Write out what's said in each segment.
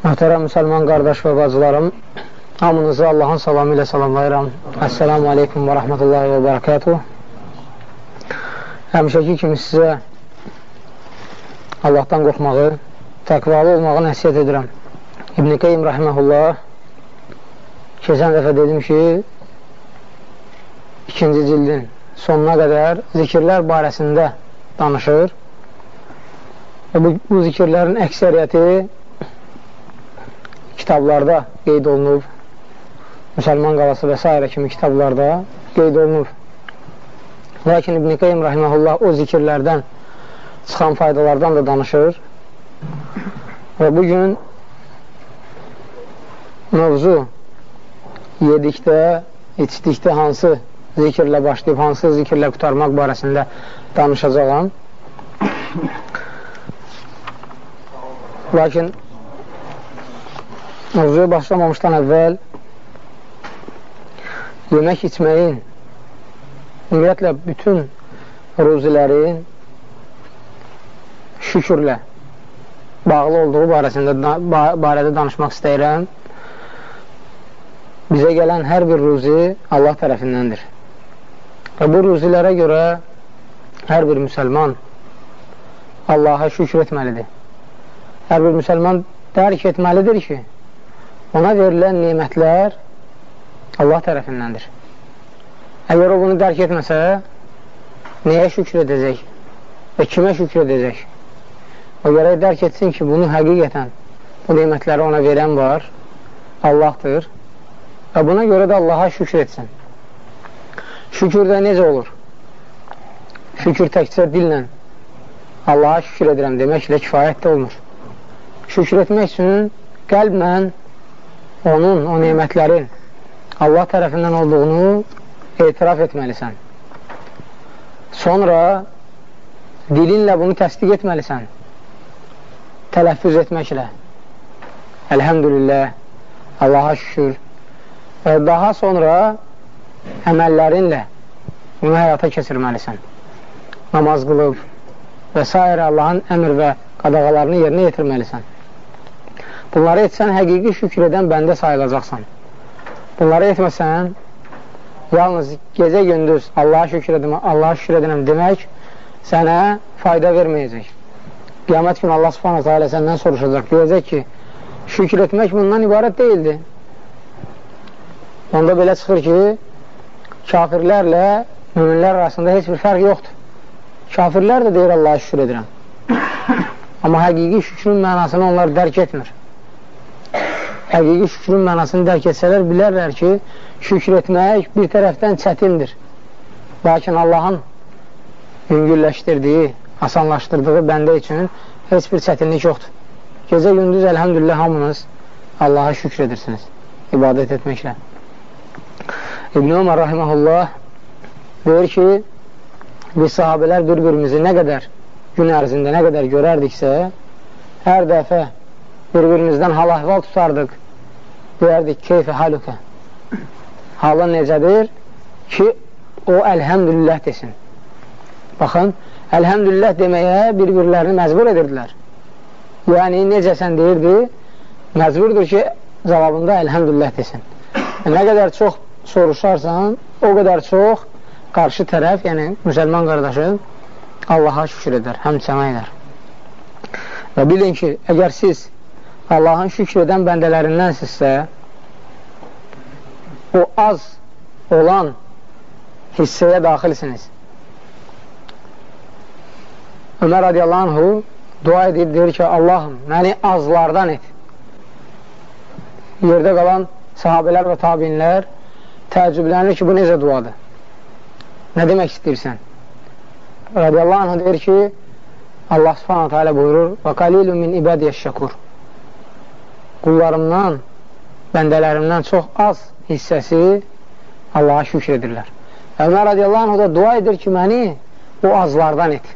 Möhtərəm müsəlman qardaş və bacılarım, hamınızı Allahın salamı ilə salamlayıram. Əssəlamu aleykum və rəhmətullahi və bərəkatuh. Həmişəki kimi sizə Allahdan qorxmağı, təqvalı olmağı nəsiyyət edirəm. İbn-i Qeym rəhməhullah keçən dəfə dedim ki, ikinci cildin sonuna qədər zikirlər barəsində danışır və bu, bu zikirlərin əksəriyyəti kitablarda qeyd olunub, Müsəlman qalası və s. kimi kitablarda qeyd olunub. Lakin İbn-i Qeym Rahiməhullah o zikirlərdən çıxan faydalardan da danışır və bugün mövzu yedikdə, içdikdə hansı zikirlə başlayıb, hansı zikirlə qutarmaq barəsində danışacaqam. Lakin mövzuya başlamamışdan əvvəl yemək içməyin ümumiyyətlə bütün ruzilərin şükürlə bağlı olduğu barəsində barədə danışmaq istəyirəm. Bizə gələn hər bir ruzi Allah tərəfindəndir. Və bu ruzilərə görə hər bir müsəlman Allaha şükür etməlidir. Hər bir müsəlman dərk etməlidir ki, ona verilən nemətlər Allah tərəfindəndir. Əgər o bunu dərk etməsə, nəyə şükür edəcək və kimə şükür edəcək? O gərək dərk etsin ki, bunu həqiqətən bu nemətləri ona verən var, Allahdır və buna görə də Allaha şükür etsin. Şükür də necə olur? Şükür təkcə dillə Allaha şükür edirəm deməklə kifayət də olmur. Şükür etmək üçün qəlblə onun o nemətlərin Allah tərəfindən olduğunu etiraf etməlisən. Sonra dilinlə bunu təsdiq etməlisən. Tələffüz etməklə. Əlhəmdülillah, Allaha şükür. Və daha sonra əməllərinlə bunu həyata keçirməlisən. Namaz qılıb və s. Allahın əmr və qadağalarını yerinə yetirməlisən. Bunları etsən, həqiqi şükür edən bəndə sayılacaqsan. Bunları etməsən, yalnız gecə gündüz Allaha şükür edim, Allaha şükür edirəm demək sənə fayda verməyəcək. Qiyamət günü Allah subhanətə alə səndən soruşacaq. Deyəcək ki, şükür etmək bundan ibarət deyildi. Onda belə çıxır ki, kafirlərlə müminlər arasında heç bir fərq yoxdur. Kafirlər də deyir Allaha şükür edirəm. Amma həqiqi şükrün mənasını onlar dərk etmir həqiqi şükrün mənasını dərk etsələr, bilərlər ki, şükür etmək bir tərəfdən çətindir. Lakin Allahın yüngülləşdirdiyi, asanlaşdırdığı bəndə üçün heç bir çətinlik yoxdur. Gecə gündüz əlhəmdülillah hamınız Allaha şükür edirsiniz ibadət etməklə. İbn-i Ömər rahiməhullah deyir ki, biz sahabələr bir-birimizi nə qədər gün ərzində nə qədər görərdiksə, hər dəfə bir-birimizdən hal-əhval tutardıq. Deyərdik, keyfə halukə. Halın necədir ki, o əlhəmdülillah desin. Baxın, əlhəmdülillah deməyə bir-birlərini məcbur edirdilər. Yəni, necəsən deyirdi, məcburdur ki, cavabında əlhəmdülillah desin. E, nə qədər çox soruşarsan, o qədər çox qarşı tərəf, yəni müsəlman qardaşı Allaha şükür edər, həm sənə edər. Və bilin ki, əgər siz Allahın şükür edən bəndələrindənsinizsə, o az olan hissəyə daxilsiniz. Ömər radiyallahu anhu dua edir, deyir ki, Allahım, məni azlardan et. Yerdə qalan sahabələr və tabinlər təəccüblənir ki, bu necə duadır? Nə demək istəyirsən? Radiyallahu anhu deyir ki, Allah subhanətə alə buyurur, və qalilun min ibadiyyəş şəkur qullarımdan, bəndələrimdən çox az hissəsi Allaha şükür edirlər. Ömər radiyallahu anh da dua edir ki, məni o azlardan et.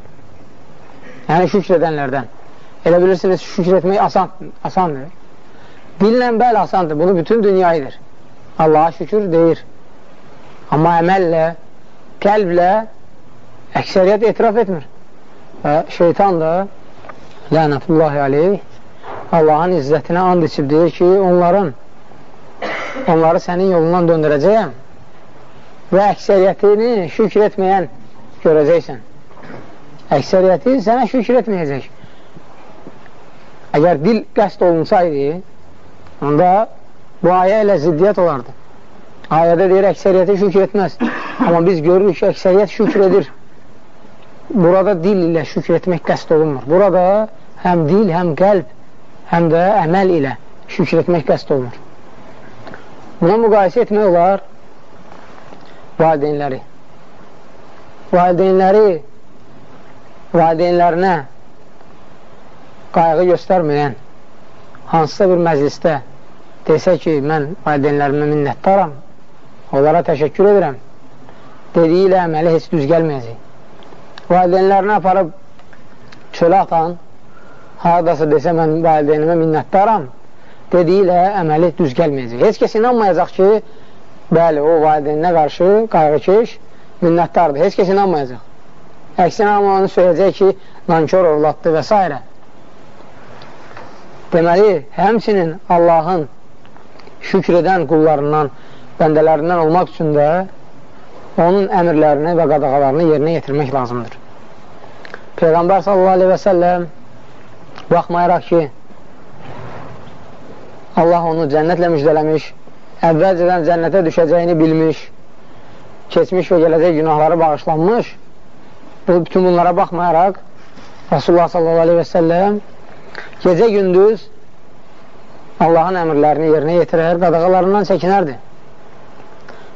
Yəni şükür edənlərdən. Elə bilirsiniz, şükür etmək asan, asandır. Dillə bəli asandır, bunu bütün dünya edir. Allaha şükür deyir. Amma əməllə, qəlblə əksəriyyət etiraf etmir. Və şeytan da lənətullahi aleyh Allahın izzətinə and içib deyir ki, onların onları sənin yolundan döndürəcəyəm və əksəriyyətini şükür etməyən görəcəksən. Əksəriyyəti sənə şükür etməyəcək. Əgər dil qəst olunsaydı, onda bu ayə ilə ziddiyyət olardı. Ayədə deyir, əksəriyyəti şükür etməz. Amma biz görürük ki, əksəriyyət şükür edir. Burada dil ilə şükür etmək qəst olunmur. Burada həm dil, həm qəlb, həm də əməl ilə şükür etmək qəst olunur. Buna müqayisə etmək olar valideynləri. Valideynləri valideynlərinə qayğı göstərməyən hansısa bir məclisdə desə ki, mən valideynlərimə minnətdaram, onlara təşəkkür edirəm, dediyi ilə əməli heç düz gəlməyəcək. Valideynlərini aparıb çölə atan, haradasa desə mən valideynimə minnətdaram, dediyi ilə əməli düz gəlməyəcək. Heç kəs inanmayacaq ki, bəli, o valideyninə qarşı qayğıkeş, minnətdardır. Heç kəs inanmayacaq. Əksinə amma onu söyləyəcək ki, nankör ovladdır və s. Deməli, həmçinin Allahın şükr edən qullarından, bəndələrindən olmaq üçün də onun əmirlərini və qadağalarını yerinə yetirmək lazımdır. Peyğəmbər sallallahu aleyhi və səlləm baxmayaraq ki, Allah onu cənnətlə müjdələmiş, əvvəlcədən cənnətə düşəcəyini bilmiş, keçmiş və gələcək günahları bağışlanmış, bu, bütün bunlara baxmayaraq Rasulullah sallallahu aleyhi və səlləm gecə gündüz Allahın əmrlərini yerinə yetirər, qadağalarından çəkinərdi.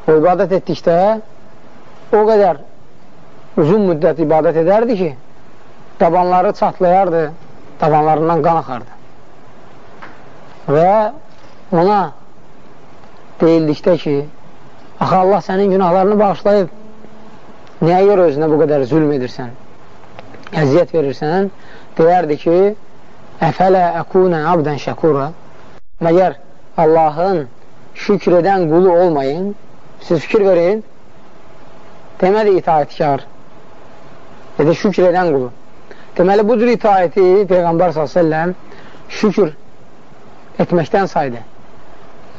O ibadət etdikdə o qədər uzun müddət ibadət edərdi ki, dabanları çatlayardı, dabanlarından qan axardı. Və ona deyildikdə ki, axı Allah sənin günahlarını bağışlayıb, niyə görə özünə bu qədər zülm edirsən, əziyyət verirsən, deyərdi ki, əfələ əkunə abdən şəkura, Məgər Allahın şükr edən qulu olmayın, siz fikir verin, deməli itaətkar, ya da şükr edən qulu. Deməli, bu cür itaəti Peyğəmbər s.ə.v şükür etməkdən saydı.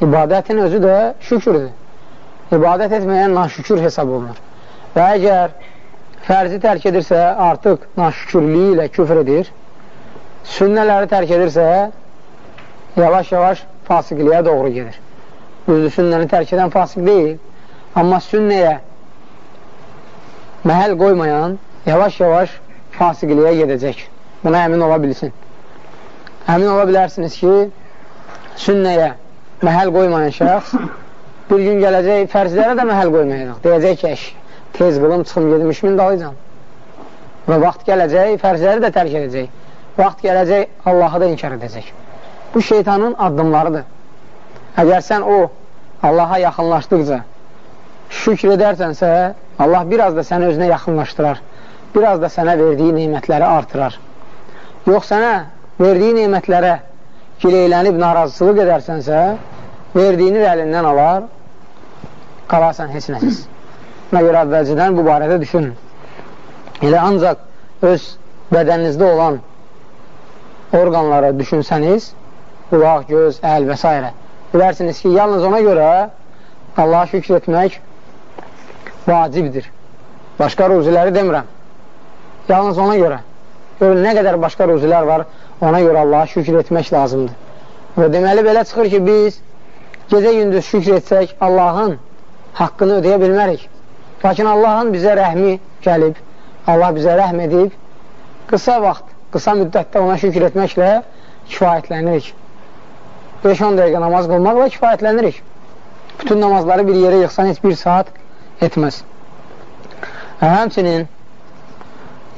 İbadətin özü də şükürdür. İbadət etməyən naşükür hesab olunur. Və əgər fərzi tərk edirsə, artıq naşükürlüyü ilə küfr edir, sünnələri tərk edirsə, yavaş-yavaş fasiqliyə doğru gedir. Düzdür, sünnəni tərk edən fasiq deyil, amma sünnəyə məhəl qoymayan yavaş-yavaş fasiqliyə gedəcək. Buna əmin ola bilsin. Əmin ola bilərsiniz ki, sünnəyə məhəl qoymayan şəxs bir gün gələcək, fərzlərə də məhəl qoymayacaq. Deyəcək ki, əş, tez qılım, çıxım gedim, işimin dalıcan. Və vaxt gələcək, fərzləri də tərk edəcək. Vaxt gələcək, Allahı da inkar edəcək. Bu şeytanın addımlarıdır. Əgər sən o Allaha yaxınlaşdıqca şükr edərsənsə, Allah biraz da səni özünə yaxınlaşdırar. Biraz da sənə verdiyi neymətləri artırar. Yox sənə verdiyi neymətlərə gileylənib narazısılıq edərsənsə, verdiyini də əlindən alar, qalarsan heç nəsiz. Buna görə əvvəlcədən bu barədə düşünün. Elə ancaq öz bədəninizdə olan orqanları düşünsəniz, qulaq, göz, əl və s. Bilərsiniz ki, yalnız ona görə Allaha şükür etmək vacibdir. Başqa ruziləri demirəm. Yalnız ona görə. Görün, nə qədər başqa ruzilər var, ona görə Allaha şükür etmək lazımdır. Və deməli, belə çıxır ki, biz gecə-gündüz şükür etsək, Allahın haqqını ödeyə bilmərik. Lakin Allahın bizə rəhmi gəlib, Allah bizə rəhm edib, qısa vaxt, qısa müddətdə ona şükür etməklə kifayətlənirik. 5-10 dəqiqə namaz qılmaqla kifayətlənirik. Bütün namazları bir yerə yıxsan heç bir saat etməz. Həmçinin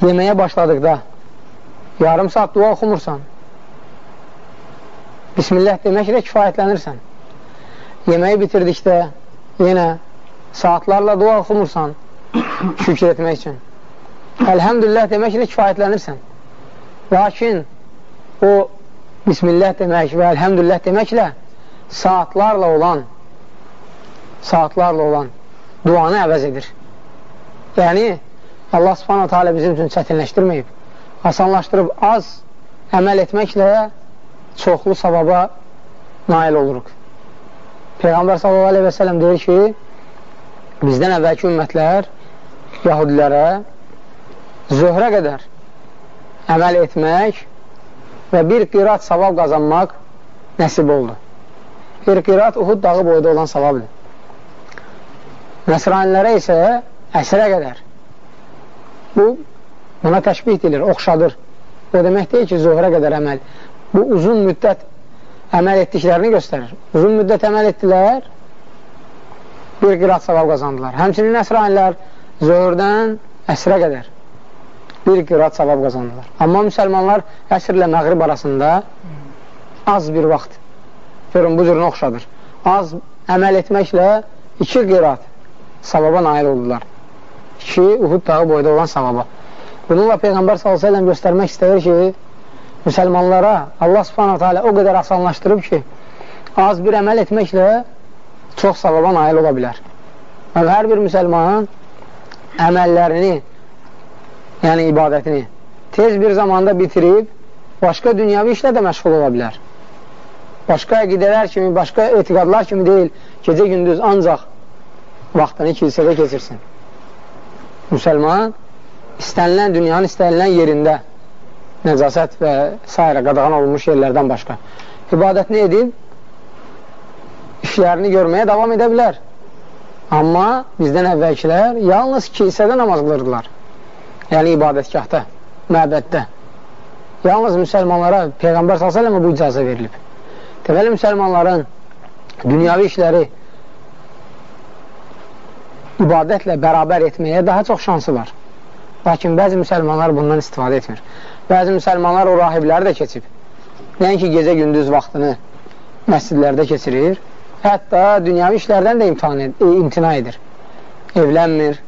yeməyə başladıqda yarım saat dua oxumursan, Bismillah deməklə kifayətlənirsən. Yeməyi bitirdikdə yenə saatlarla dua oxumursan şükür etmək üçün. Əlhəmdülillah deməklə kifayətlənirsən. Lakin o Bismillah demək və Əlhəmdülillah deməklə saatlarla olan saatlarla olan duanı əvəz edir. Yəni, Allah subhanahu teala bizim üçün çətinləşdirməyib. Asanlaşdırıb az əməl etməklə çoxlu savaba nail oluruq. Peyğəmbər s.ə.v deyir ki, bizdən əvvəlki ümmətlər yahudilərə zöhrə qədər əməl etmək və bir qirat savab qazanmaq nəsib oldu. Bir qirat Uhud dağı boyda olan savabdır. Nəsranilərə isə əsrə qədər bu, buna təşbih edilir, oxşadır. O demək deyil ki, zöhrə qədər əməl. Bu, uzun müddət əməl etdiklərini göstərir. Uzun müddət əməl etdilər, bir qirat savab qazandılar. Həmçinin əsranilər zöhrdən əsrə qədər bir qirat savab qazandılar. Amma müsəlmanlar əsr ilə məğrib arasında az bir vaxt görün, bu cürünə oxşadır. Az əməl etməklə iki qirat savaba nail oldular. İki Uhud dağı boyda olan savaba. Bununla Peyğəmbər s.ə.v göstərmək istəyir ki, müsəlmanlara Allah alə o qədər asanlaşdırıb ki, az bir əməl etməklə çox savaba nail ola bilər. Və hər bir müsəlman əməllərini, yəni ibadətini tez bir zamanda bitirib, başqa dünyavi işlə də məşğul ola bilər. Başqa əqidələr kimi, başqa etiqadlar kimi deyil, gecə-gündüz ancaq vaxtını kilsədə keçirsin. Müsəlman istənilən dünyanın istənilən yerində nəcasət və s. qadağan olunmuş yerlərdən başqa ibadətini edib işlərini görməyə davam edə bilər. Amma bizdən əvvəlkilər yalnız kilsədə namaz qılırdılar. Yəni ibadətgahda, məbəddə. Yalnız müsəlmanlara Peyğəmbər s.ə.və bu icazə verilib. Deməli, müsəlmanların dünyavi işləri ibadətlə bərabər etməyə daha çox şansı var. Lakin bəzi müsəlmanlar bundan istifadə etmir. Bəzi müsəlmanlar o rahibləri də keçib. Nəinki gecə-gündüz vaxtını məscidlərdə keçirir, hətta dünyavi işlərdən də imtihan ed e, imtina edir. Evlənmir,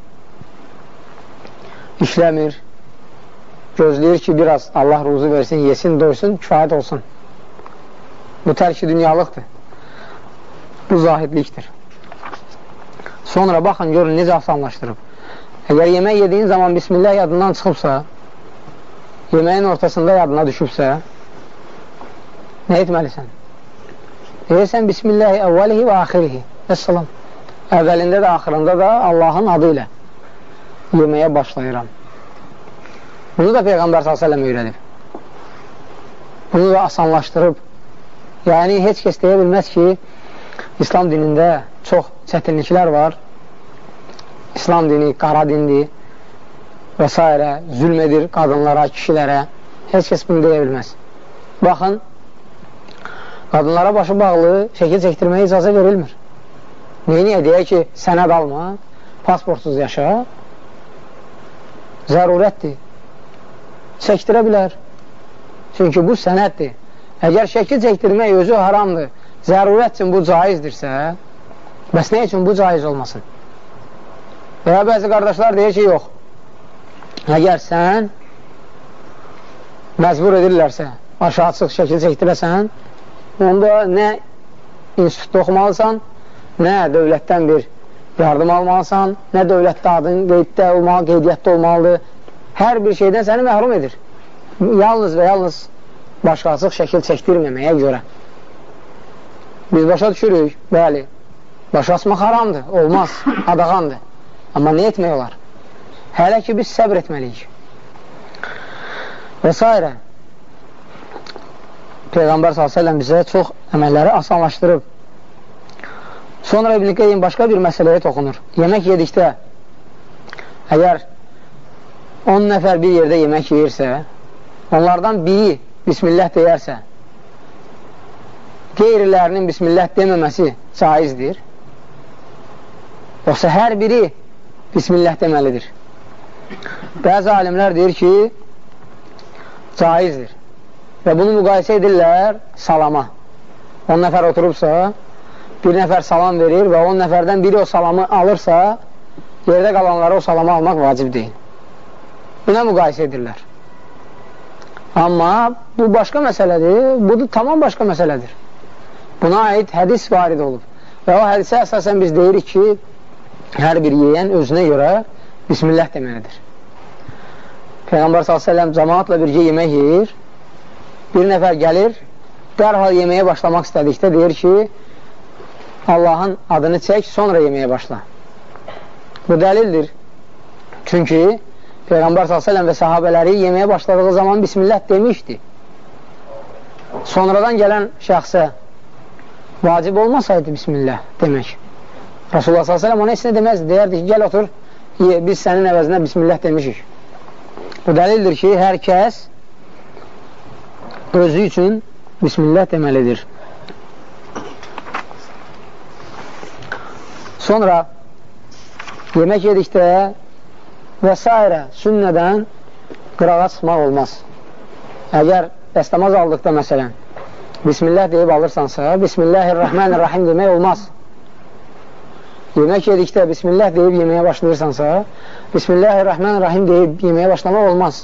işləmir, gözləyir ki, biraz Allah ruzu versin, yesin, doysun, kifayət olsun. Bu tərki dünyalıqdır. Bu zahidlikdir. Sonra baxın, görün, necə asanlaşdırıb. Əgər yemək yediyin zaman Bismillah yadından çıxıbsa, yeməyin ortasında yadına düşübsə, nə etməlisən? Deyirsən, Bismillahi əvvəlihi və axirihi. Əssalam. Əvvəlində də, axırında da Allahın adı ilə yeməyə başlayıram. Bunu da Peyğəmbər s.ə.v öyrədib. Bunu da asanlaşdırıb. Yəni, heç kəs deyə bilməz ki, İslam dinində çox çətinliklər var. İslam dini qara dindir və s. zülm edir qadınlara, kişilərə. Heç kəs bunu deyə bilməz. Baxın, qadınlara başı bağlı şəkil çəkdirməyə icazə verilmir. Neyiniyə deyək ki, sənəd alma, pasportsuz yaşa, zərurətdir. Çəkdirə bilər. Çünki bu sənəddir. Əgər şəkil çəkdirmək özü haramdır, zərurət üçün bu caizdirsə, bəs nə üçün bu caiz olmasın? Və ya bəzi qardaşlar deyir ki, yox, əgər sən məcbur edirlərsə, aşağı açıq şəkil çəkdirəsən, onda nə institutda oxumalısan, nə dövlətdən bir yardım almalısan, nə dövlətdə adın qeyddə olmalı, qeydiyyətdə olmalıdır. Hər bir şeydən səni məhrum edir. Yalnız və yalnız başqa açıq şəkil çəkdirməməyə görə. Biz başa düşürük, bəli, başa asmaq haramdır, olmaz, adağandır. Amma nə etmək olar? Hələ ki, biz səbr etməliyik. Və s. Peyğəmbər s.ə.v bizə çox əməlləri asanlaşdırıb. Sonra İbn-i Qeym başqa bir məsələyə toxunur. Yemək yedikdə, əgər 10 nəfər bir yerdə yemək yeyirsə, onlardan biri Bismillah deyərsə, qeyrilərinin Bismillah deməməsi caizdir. Yoxsa hər biri Bismillah deməlidir. Bəzi alimlər deyir ki, caizdir. Və bunu müqayisə edirlər salama. 10 nəfər oturubsa, bir nəfər salam verir və 10 nəfərdən biri o salamı alırsa, yerdə qalanlara o salamı almaq vacib deyil. Buna müqayisə edirlər. Amma bu başqa məsələdir, bu da tamam başqa məsələdir. Buna aid hədis varid olub. Və o hədisə əsasən biz deyirik ki, hər bir yeyən özünə görə Bismillah deməlidir. Peyğəmbər s.ə.v cəmaatla birgə yemək yeyir, bir nəfər gəlir, dərhal yeməyə başlamaq istədikdə deyir ki, Allahın adını çək, sonra yeməyə başla. Bu dəlildir. Çünki Peyğəmbər s.ə.v və sahabələri yeməyə başladığı zaman Bismillah demişdi. Sonradan gələn şəxsə vacib olmasaydı Bismillah demək. Rasulullah s.ə.v ona heç nə deməzdi. Deyərdi ki, gəl otur, biz sənin əvəzinə Bismillah demişik. Bu dəlildir ki, hər kəs özü üçün Bismillah deməlidir. Sonra yemək yedikdə və s. sünnədən qırağa çıxmaq olmaz. Əgər dəstəmaz aldıqda məsələn, Bismillah deyib alırsansa, Bismillahirrahmanirrahim demək olmaz. Yemək yedikdə Bismillah deyib yeməyə başlayırsansa, Bismillahirrahmanirrahim deyib yeməyə başlamaq olmaz.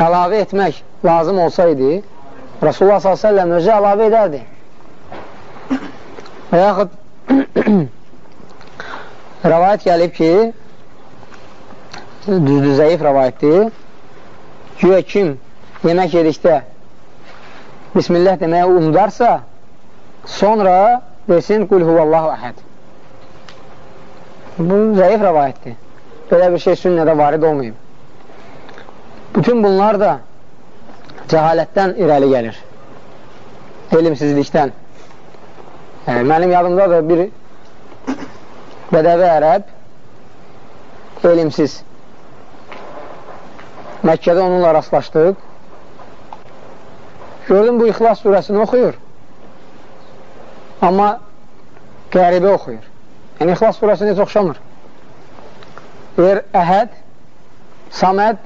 Əlavə etmək lazım olsaydı, Rasulullah s.ə.v özü əlavə edərdi. Və yaxud rəvayət gəlib ki, düzdür, zəif rəvayətdir, güya kim yemək yedikdə Bismillah deməyə unudarsa, sonra desin, qul huvallahu əhəd. Bu zəif rəvayətdir. Belə bir şey sünnədə varid olmayıb. Bütün bunlar da cəhalətdən irəli gəlir. Elmsizlikdən. Yəni, mənim yadımda da bir bədəvi ərəb elmsiz. Məkkədə onunla rastlaşdıq. Gördüm, bu İxlas surəsini oxuyur. Amma qəribə oxuyur. Yəni, İxlas surəsi necə oxşamır? Deyir, əhəd, saməd,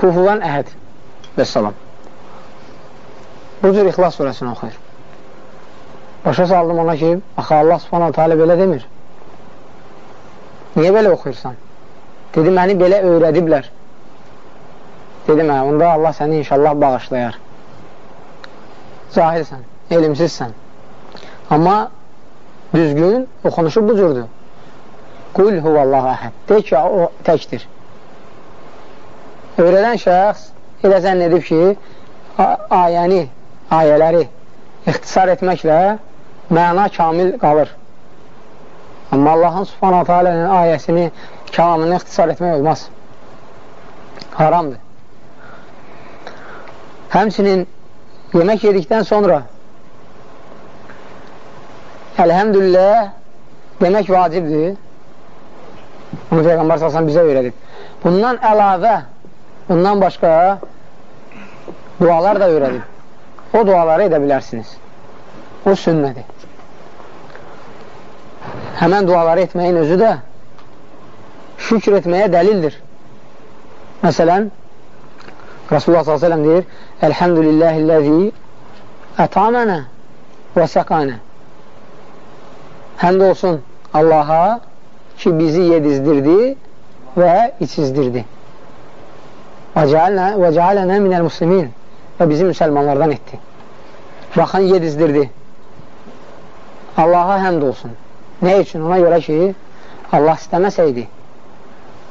kufuvan əhəd və salam. Bu cür İxlas surəsini oxuyur. Başa saldım ona ki, axı Allah subhanahu teala belə demir. Niyə belə oxuyursan? Dedi, məni belə öyrədiblər. Dedim, hə, onda Allah səni inşallah bağışlayar. Cahilsən, elmsizsən. Amma düzgün oxunuşu bu cürdür. Qul huvallahu əhəd. De ki, o təkdir. Öyrədən şəxs elə zənn edib ki, ayəni, ayələri ixtisar etməklə məna kamil qalır. Amma Allahın subhanətə alənin ayəsini, kəlamını ixtisar etmək olmaz. Haramdır. Həmçinin yemək yedikdən sonra Əlhəmdülillah demək vacibdir. Bunu Peyğəmbər salsan bizə öyrədib. Bundan əlavə, bundan başqa dualar da öyrədib. O duaları edə bilərsiniz. O sünnədir. Həmən duaları etməyin özü də şükür etməyə dəlildir. Məsələn, Rasulullah s.ə.v deyir, Əlhəmdülilləhilləzi ətamənə və səqanə Həmd olsun Allaha ki, bizi yedizdirdi və içizdirdi. Və cealənə minəl muslimin və bizi müsəlmanlardan etdi. Baxın, yedizdirdi. Allaha həmd olsun. Nə üçün? Ona görə ki, Allah istəməsəydi,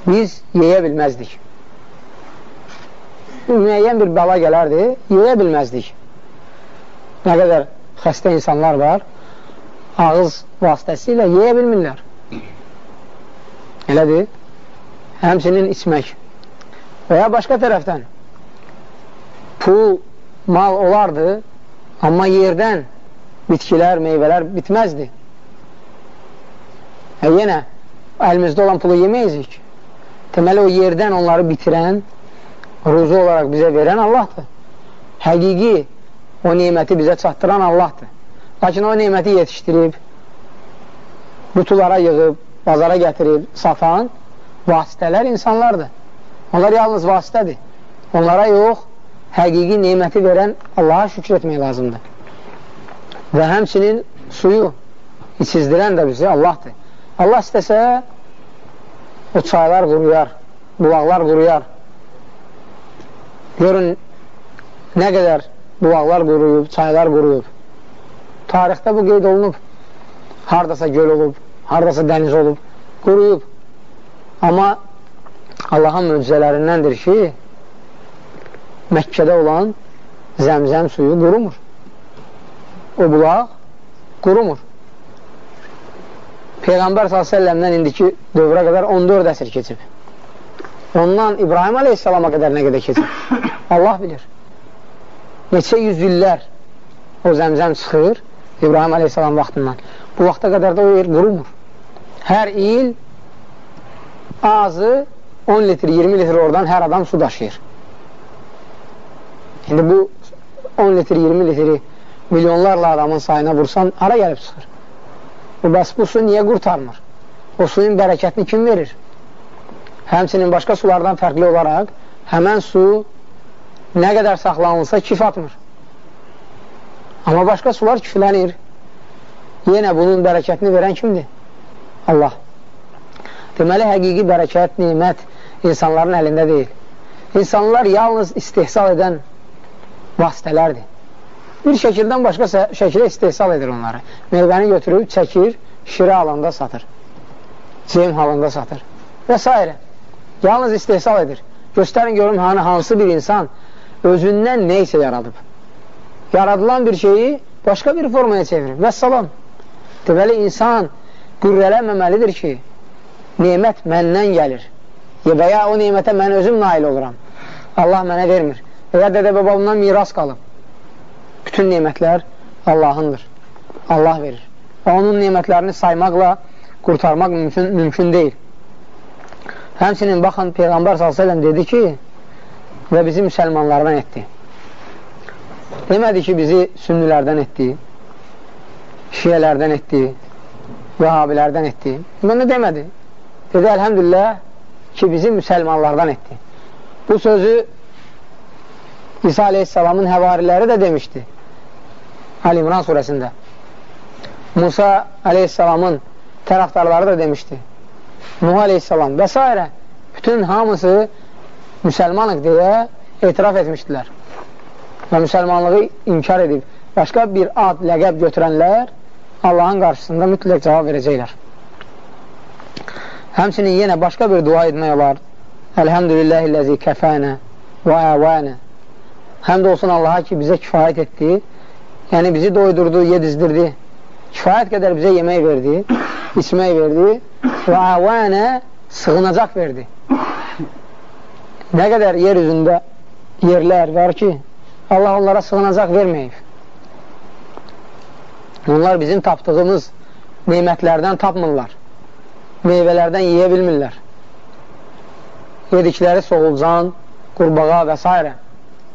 biz yeyə bilməzdik. Müəyyən bir bəla gələrdi, yeyə bilməzdik. Nə qədər xəstə insanlar var, ağız vasitəsilə yeyə bilmirlər. Elədir? Həmsinin içmək. Və ya başqa tərəfdən pul, mal olardı, amma yerdən bitkilər, meyvələr bitməzdi. E, yenə əlimizdə olan pulu yeməyəcək. Deməli, o yerdən onları bitirən, ruzu olaraq bizə verən Allahdır. Həqiqi o neməti bizə çatdıran Allahdır. Lakin o neməti yetişdirib, qutulara yığıb, bazara gətirib, satan vasitələr insanlardır. Onlar yalnız vasitədir. Onlara yox, həqiqi neməti verən Allaha şükür etmək lazımdır. Və həmçinin suyu içizdirən də bizi Allahdır. Allah istəsə, o çaylar quruyar, bulaqlar quruyar. Görün, nə qədər bulaqlar quruyub, çaylar quruyub. Tarixdə bu qeyd olunub. Hardasa göl olub, hardasa dəniz olub, quruyub. Amma Allahın möcüzələrindəndir ki, Məkkədə olan zəmzəm suyu qurumur. o bulaq qurumur. Peyğəmbər s.ə.v-dən indiki dövrə qədər 14 əsr keçib. Ondan İbrahim aleyhissalama qədər nə qədər keçib? Allah bilir. Neçə yüz illər o zəmzəm çıxır İbrahim aleyhissalam vaxtından. Bu vaxta qədər də o yer qurumur. Hər il azı 10 litr, 20 litr oradan hər adam su daşıyır. İndi bu 10 litr, 20 litri milyonlarla adamın sayına vursan, hara gəlib çıxır? Bu, bəs bu su niyə qurtarmır? O suyun bərəkətini kim verir? Həmçinin başqa sulardan fərqli olaraq, həmən su nə qədər saxlanılsa kif atmır. Amma başqa sular kiflənir. Yenə bunun bərəkətini verən kimdir? Allah. Deməli, həqiqi bərəkət, nimət insanların əlində deyil. İnsanlar yalnız istihsal edən vasitələrdir. Bir şəkildən başqa şəkilə istehsal edir onları. Meyvəni götürüb, çəkir, şirə alanda satır. Cem halında satır. Və s. Yalnız istehsal edir. Göstərin görüm hani, hansı bir insan özündən isə yaradıb. Yaradılan bir şeyi başqa bir formaya çevirir. Və salam. Deməli, insan qürrələnməməlidir ki, nemət məndən gəlir. Və ya o nemətə mən özüm nail oluram. Allah mənə vermir. Və ya dədə babamdan miras qalıb. Bütün nemətlər Allahındır. Allah verir. Onun nemətlərini saymaqla qurtarmaq mümkün, mümkün deyil. Həmçinin, baxın, Peyğəmbər s.ə.v dedi ki, və bizi müsəlmanlardan etdi. Demədi ki, bizi sünnilərdən etdi, şiyələrdən etdi, vəhabilərdən etdi. Bunu demədi. Dedi, əlhəmdülillah ki, bizi müsəlmanlardan etdi. Bu sözü İsa aleyhissalamın həvariləri də demişdi. Əl-İmran surəsində. Musa aleyhissalamın tərəfdarları da demişdi. Nuh aleyhissalam və s. Bütün hamısı müsəlmanıq deyə etiraf etmişdilər. Və müsəlmanlığı inkar edib başqa bir ad, ləqəb götürənlər Allahın qarşısında mütləq cavab verəcəklər. Həmçinin yenə başqa bir dua etmək olar. Əlhəmdülilləhilləzi kəfənə və əvənə Həmd olsun Allaha ki, bizə kifayət etdi. Yəni, bizi doydurdu, yedizdirdi. Kifayət qədər bizə yemək verdi, içmək verdi və əvənə sığınacaq verdi. Nə qədər yer üzündə yerlər var ki, Allah onlara sığınacaq verməyib. Onlar bizim tapdığımız neymətlərdən tapmırlar. Meyvələrdən yeyə bilmirlər. Yedikləri soğulcan, qurbağa və s.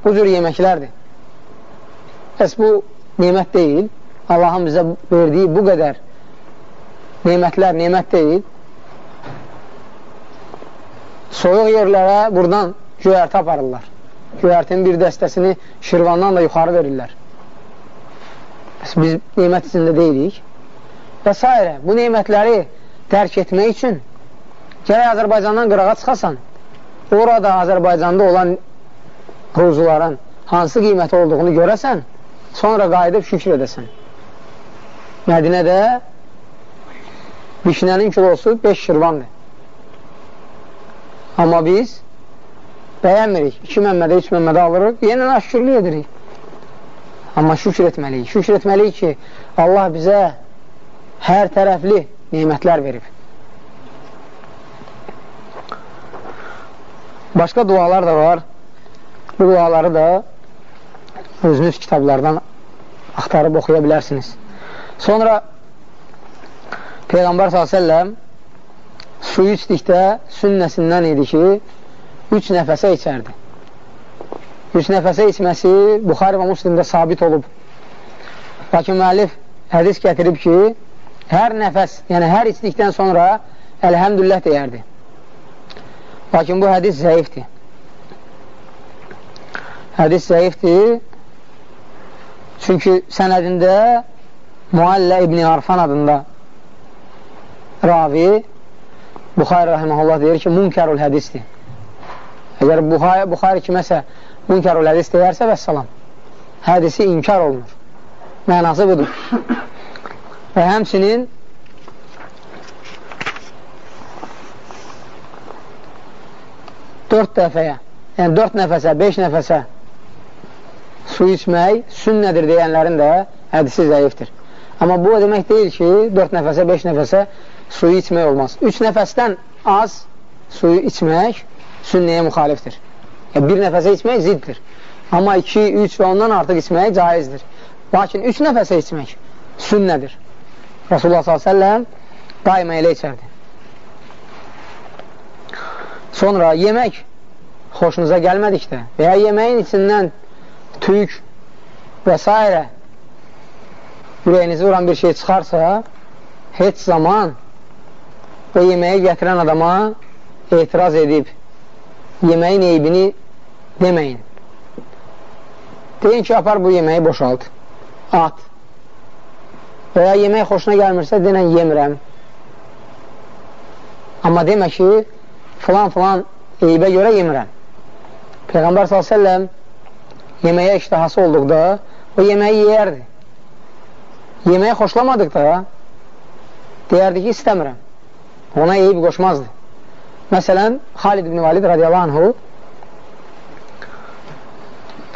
Bu cür yeməklərdir. Bəs bu nemət deyil. Allahın bizə verdiyi bu qədər nemətlər nemət deyil. Soyuq yerlərə buradan göyərti aparırlar. Göyərtinin bir dəstəsini Şirvandan da yuxarı verirlər. Bəs biz nemət içində deyilik. Və s. Bu nemətləri dərk etmək üçün gərək Azərbaycandan qırağa çıxasan. Orada Azərbaycanda olan ruzuların hansı qiyməti olduğunu görəsən, sonra qayıdıb şükür edəsən. Mədinədə bişinənin kilosu 5 şirvandır. Amma biz bəyənmirik. 2 məmmədə, 3 məmmədə alırıq, yenə şükürlük edirik. Amma şükür etməliyik. Şükür etməliyik ki, Allah bizə hər tərəfli nimətlər verib. Başqa dualar da var. Bu duaları da özünüz kitablardan axtarıb oxuya bilərsiniz. Sonra Peyğəmbər s.ə.v suyu içdikdə sünnəsindən idi ki, üç nəfəsə içərdi. Üç nəfəsə içməsi Buxari və Muslimdə sabit olub. Lakin müəllif hədis gətirib ki, hər nəfəs, yəni hər içdikdən sonra əlhəmdülillah deyərdi. Lakin bu hədis zəifdir. Hədis zəifdir. Çünki sənədində Muallə İbni Arfan adında ravi Buxari rahiməhullah deyir ki, münkərul hədisdir. Əgər Buxari, Buxari kiməsə münkərul hədis deyərsə, vəssalam, hədisi inkar olunur. Mənası budur. Və həmçinin dörd dəfəyə, yəni dörd nəfəsə, beş nəfəsə su içmək sünnədir deyənlərin də hədisi zəifdir. Amma bu o demək deyil ki, 4 nəfəsə, 5 nəfəsə suyu içmək olmaz. 3 nəfəsdən az suyu içmək sünnəyə müxalifdir. Yəni, bir nəfəsə içmək ziddir. Amma 2, 3 və ondan artıq içmək caizdir. Lakin 3 nəfəsə içmək sünnədir. Rasulullah s.ə.v daima elə içərdi. Sonra yemək xoşunuza gəlmədikdə və ya yeməyin içindən tük və s. ürəyinizi vuran bir şey çıxarsa, heç zaman o yeməyi gətirən adama etiraz edib yeməyin eybini deməyin. Deyin ki, apar bu yeməyi boşalt, at. Və ya yemək xoşuna gəlmirsə, denən yemirəm. Amma demə ki, filan-filan eybə görə yemirəm. Peyğəmbər s.ə.v yeməyə iştahası olduqda o yeməyi yeyərdi. Yeməyi xoşlamadıqda deyərdi ki, istəmirəm. Ona eyib qoşmazdı. Məsələn, Xalid ibn Valid radiyallahu anhu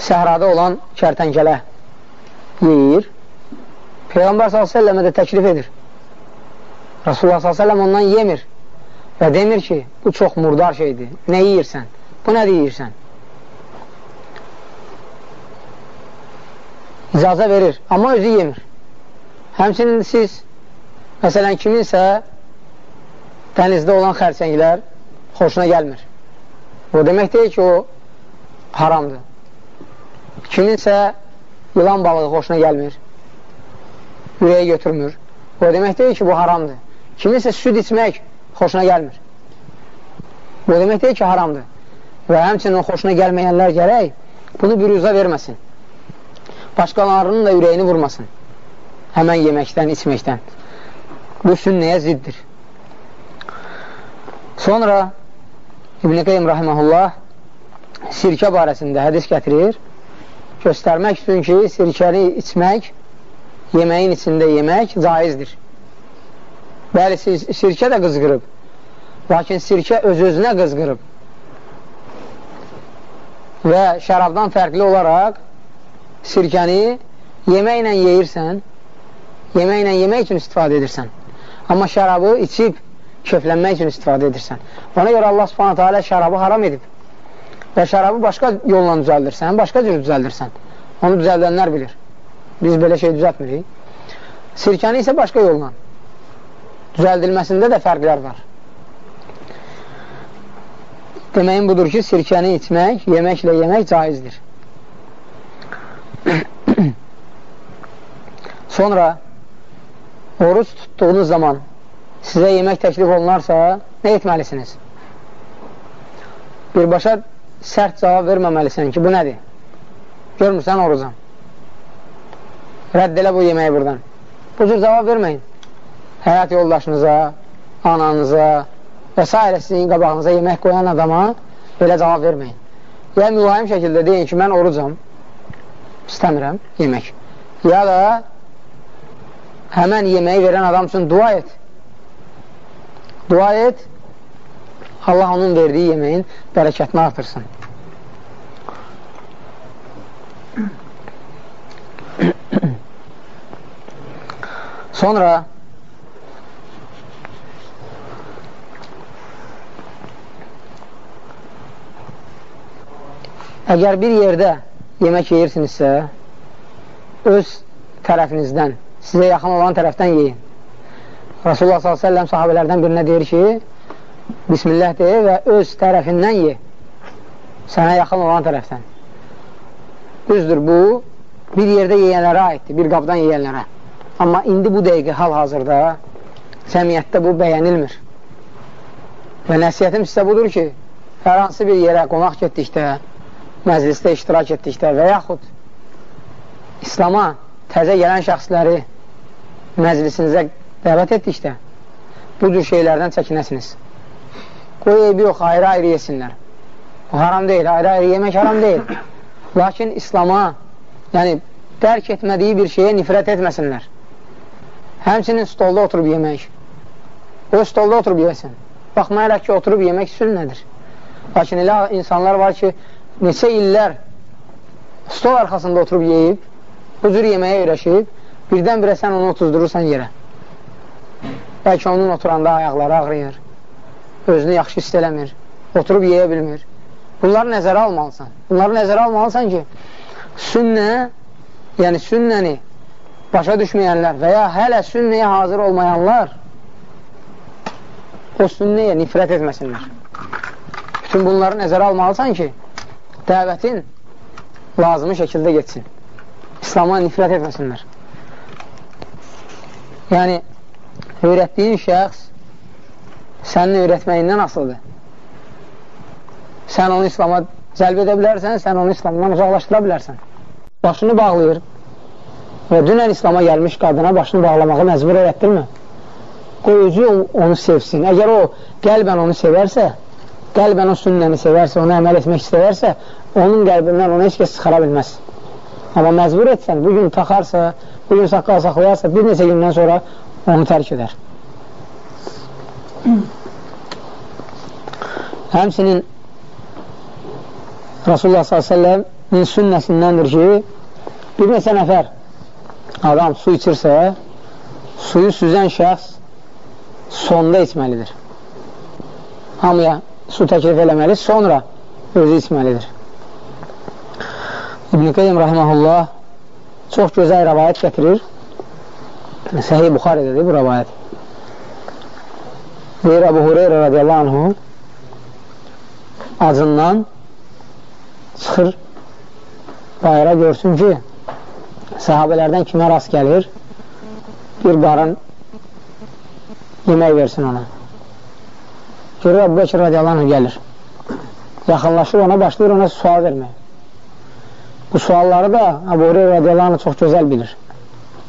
səhrada olan kərtənkələ yeyir Peyğəmbər s.ə.və də təklif edir. Rasulullah s.ə.v ondan yemir və demir ki, bu çox murdar şeydir. Nə yeyirsən? Bu nə deyirsən? İcazə verir, amma özü yemir. Həmçinin siz, məsələn, kiminsə dənizdə olan xərçənglər xoşuna gəlmir. O demək deyil ki, o haramdır. Kiminsə yılan balığı xoşuna gəlmir ürəyə götürmür. O demək deyil ki, bu haramdır. Kiminsə süd içmək xoşuna gəlmir. Bu demək deyil ki, haramdır. Və həmçinin xoşuna gəlməyənlər gərək bunu bir uza verməsin. Başqalarının da ürəyini vurmasın. Həmən yeməkdən, içməkdən. Bu sünnəyə ziddir. Sonra İbn-i Qeym Rahiməhullah sirkə barəsində hədis gətirir. Göstərmək üçün ki, sirkəni içmək yeməyin içində yemək caizdir. Bəli, sirkə də qızqırıb. Lakin sirkə öz-özünə qızqırıb. Və şərabdan fərqli olaraq sirkəni yeməklə yeyirsən, yeməklə yemək üçün istifadə edirsən. Amma şərabı içib köflənmək üçün istifadə edirsən. Ona görə Allah subhanətə alə şərabı haram edib. Və şərabı başqa yolla düzəldirsən, başqa cür düzəldirsən. Onu düzəldənlər bilir. Biz belə şey düzəltmirik. Sirkəni isə başqa yolla. Düzəldilməsində də fərqlər var. Deməyim budur ki, sirkəni içmək, yeməklə yemək caizdir. Sonra oruç tutduğunuz zaman sizə yemək təklif olunarsa, nə etməlisiniz? Birbaşa sərt cavab verməməlisən ki, bu nədir? Görmürsən orucam. Rədd elə bu yeməyi buradan. Bu cür cavab verməyin. Həyat yoldaşınıza, ananıza və s. sizin qabağınıza yemək qoyan adama belə cavab verməyin. Ya mülayim şəkildə deyin ki, mən orucam, istəmirəm yemək. Ya da həmən yeməyi verən adam üçün dua et. Dua et, Allah onun verdiyi yeməyin bərəkətini artırsın. Sonra əgər bir yerdə yemək yeyirsinizsə, öz tərəfinizdən, sizə yaxın olan tərəfdən yeyin. Rasulullah s.ə.v sahabələrdən birinə deyir ki, Bismillah deyə və öz tərəfindən ye, sənə yaxın olan tərəfdən. Düzdür, bu bir yerdə yeyənlərə aiddir, bir qabdan yeyənlərə. Amma indi bu dəqiqə hal-hazırda cəmiyyətdə bu bəyənilmir. Və nəsiyyətim sizə budur ki, hər hansı bir yerə qonaq getdikdə, məclisdə iştirak etdikdə və yaxud İslama təzə gələn şəxsləri məclisinizə dəvət etdikdə bu cür şeylərdən çəkinəsiniz. Qoy eybi yox, ayrı-ayrı yesinlər. O haram deyil, ayrı-ayrı yemək haram deyil. Lakin İslama, yəni dərk etmədiyi bir şeyə nifrət etməsinlər. Həmçinin stolda oturub yemək. O stolda oturub yeyəsən. Baxmayaraq ki, oturub yemək sünnədir. Lakin elə insanlar var ki, neçə illər stol arxasında oturub yeyib, bu cür yeməyə öyrəşib birdən-birə sən onu otuzdurursan yerə. Bəlkə onun oturanda ayaqları ağrıyır, özünü yaxşı hiss eləmir, oturub yeyə bilmir. Bunları nəzərə almalısan. Bunları nəzərə almalısan ki, sünnə, yəni sünnəni başa düşməyənlər və ya hələ sünnəyə hazır olmayanlar o sünnəyə nifrət etməsinlər. Bütün bunları nəzərə almalısan ki, dəvətin lazımı şəkildə geçsin. İslama nifrət etməsinlər. Yəni, öyrətdiyin şəxs sənin öyrətməyindən asılıdır. Sən onu İslama cəlb edə bilərsən, sən onu İslamdan uzaqlaşdıra bilərsən. Başını bağlayır və dünən İslama gəlmiş qadına başını bağlamağı məcbur öyrətdirmə. Qoy özü onu sevsin. Əgər o qəlbən onu sevərsə, qəlbən o sünnəni sevərsə, onu əməl etmək istəyərsə, onun qəlbindən onu heç kəs çıxara bilməz. Amma məcbur etsən, bugün taxarsa, bugün saqqal saxlayarsa, bir neçə gündən sonra onu tərk edər. Həmsinin Rasulullah s.ə.v-in sünnəsindəndir ki, bir neçə nəfər adam su içirsə, suyu süzən şəxs sonda içməlidir. Hamıya su təklif eləməli, sonra özü içməlidir. İbn-i Qeym rahiməhullah çox gözəl rəvayət gətirir. Səhih Buxarədədir bu rəvayət. Deyir Əbu Hureyra radiyallahu anhu acından çıxır bayıra görsün ki sahabələrdən kimə rast gəlir bir qarın yemək versin ona. Görür Əbu Bəkir radiyallahu anh gəlir. Yaxınlaşır ona, başlayır ona sual vermək. Bu sualları da Əbu Hureyra radiyallahu anh çox gözəl bilir.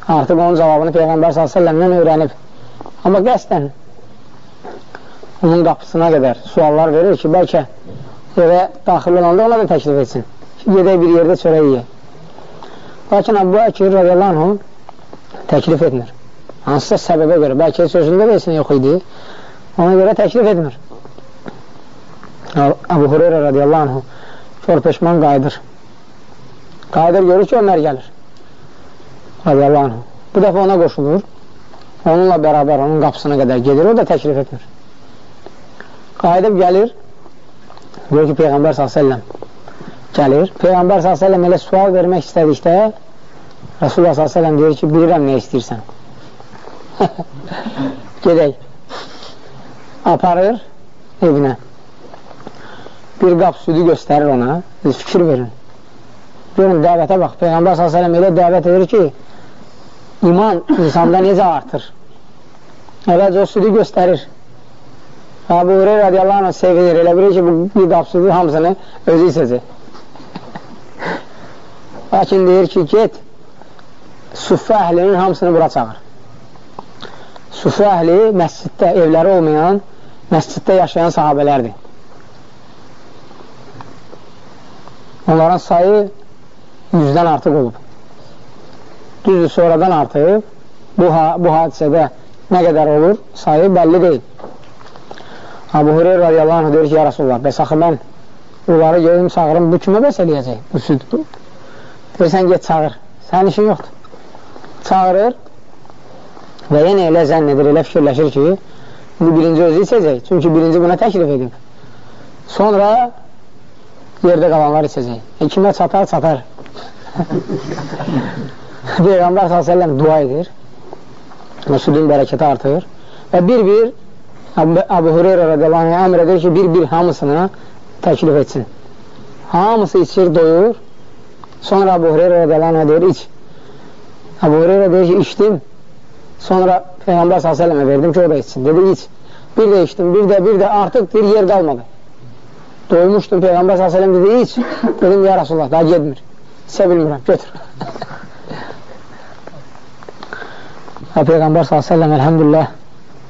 Artıq onun cavabını Peyğəmbər s.ə.v-dən öyrənib. Amma qəsdən onun qapısına qədər suallar verir ki, bəlkə evə daxil olanda ona da təklif etsin. Gedək bir yerdə çörək yiyə. Lakin Əbu Bəkir radiyallahu anh təklif etmir. Hansısa səbəbə görə, bəlkə sözündə də heç yox idi. Ona görə təklif etmir. Əbu Hureyra radiyallahu anhu kör peşman qayıdır. Qayıdır, görür ki, Ömər gəlir. Radiyallahu anhu. Bu dəfə ona qoşulur. Onunla bərabər onun qapısına qədər gedir, o da təklif etmir. Qayıdıb gəlir, görür ki, Peyğəmbər s.ə.v gəlir. Peyğəmbər s.ə.v elə sual vermək istədikdə Rasulullah s.ə.v deyir ki, bilirəm nə istəyirsən. Gedək aparır evinə. Bir qap südü göstərir ona, fikir verin. Görün, dəvətə bax, Peyğəmbər s.ə.v elə dəvət edir ki, iman insanda necə artır? Əvvəlcə o südü göstərir. Əbu Hürey radiyallahu anh sevinir, elə bilir ki, bu bir qap südü hamısını özü içəcək. Lakin deyir ki, get, suffə əhlinin hamısını bura çağır. Sufu əhli məsciddə evləri olmayan məsciddə yaşayan sahabələrdir. Onların sayı yüzdən artıq olub. Düzdür, sonradan artıq bu, bu hadisədə nə qədər olur, sayı bəlli deyil. Abu Hureyr radiyallahu anh deyir ki, ya Rasulullah, bəs axı mən onları görüm, çağırım, bu kimə bəs eləyəcək? Bu süd bu. Deyirsən, get çağır, sənin işin yoxdur. Çağırır və yenə elə zənn edir, elə fikirləşir ki, Bu birinci özü içəcək. Çünki birinci buna təklif edib. Sonra yerdə qalanlar içəcək. E, kimə çatar, çatar. Peyğəmbər s.ə.v dua edir. Və südün bərəkəti artır. Və bir-bir Əbu Hüreyra radiyallahu anh əmr edir ki, bir-bir hamısına təklif etsin. Hamısı içir, doyur. Sonra Əbu Hüreyra radiyallahu anh deyir, iç. Əbu Hüreyra deyir ki, içdim. Sonra Peyğəmbər s.ə.və verdim ki, o da içsin. Dedi, iç. Bir də içdim, bir də, bir də artıq bir yer qalmadı. Doymuşdum, Peyğəmbər s.ə.v dedi, iç. Dedim, ya Rasulullah, daha gedmir. İçə bilmirəm, götür. Peyğəmbər s.ə.v əlhəmdülillah,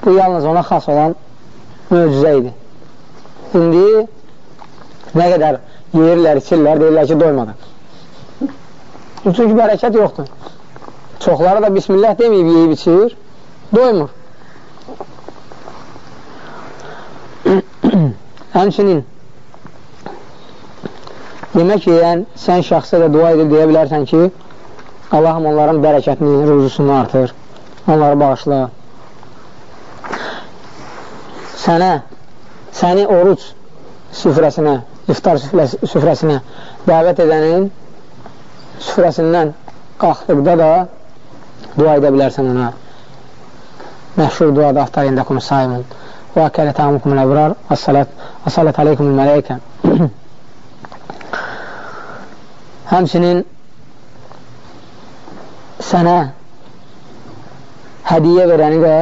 bu yalnız ona xas olan möcüzə idi. İndi nə qədər yeyirlər, içirlər, deyirlər ki, doymadı. Çünki bərəkət yoxdur. Çoxları da Bismillah deməyib yeyib içir, doymur. Həmçinin yemək yeyən sən şəxsə də dua edib deyə bilərsən ki, Allahım onların bərəkətini, ruzusunu artır. Onları bağışla. Sənə, səni oruc süfrəsinə, iftar süfrəsinə dəvət edənin süfrəsindən qalxdıqda da dua edə bilərsən ona. Məşhur duada aftar indakum saimun və kələ ta'amukum əbrar əsalət aleykumul Həmçinin sənə hədiyə verəni də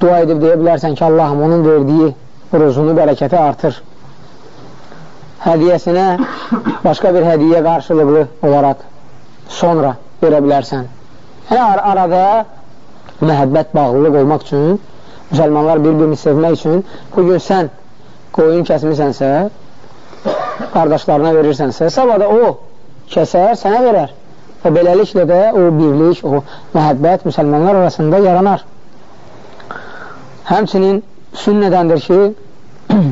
dua edib deyə bilərsən ki, Allahım onun verdiyi ruzunu, bərəkəti artır. Hədiyəsinə başqa bir hədiyə qarşılıqlı olaraq sonra verə bilərsən. Yəni, ar arada məhəbbət, bağlılıq olmaq üçün, müsəlmanlar bir-birini sevmək üçün bugün sən qoyun kəsmisənsə, qardaşlarına verirsənsə, sabada o kəsər, sənə verər. Və beləliklə də o birlik, o məhəbbət müsəlmanlar arasında yaranar. Həmçinin sünnədəndir ki,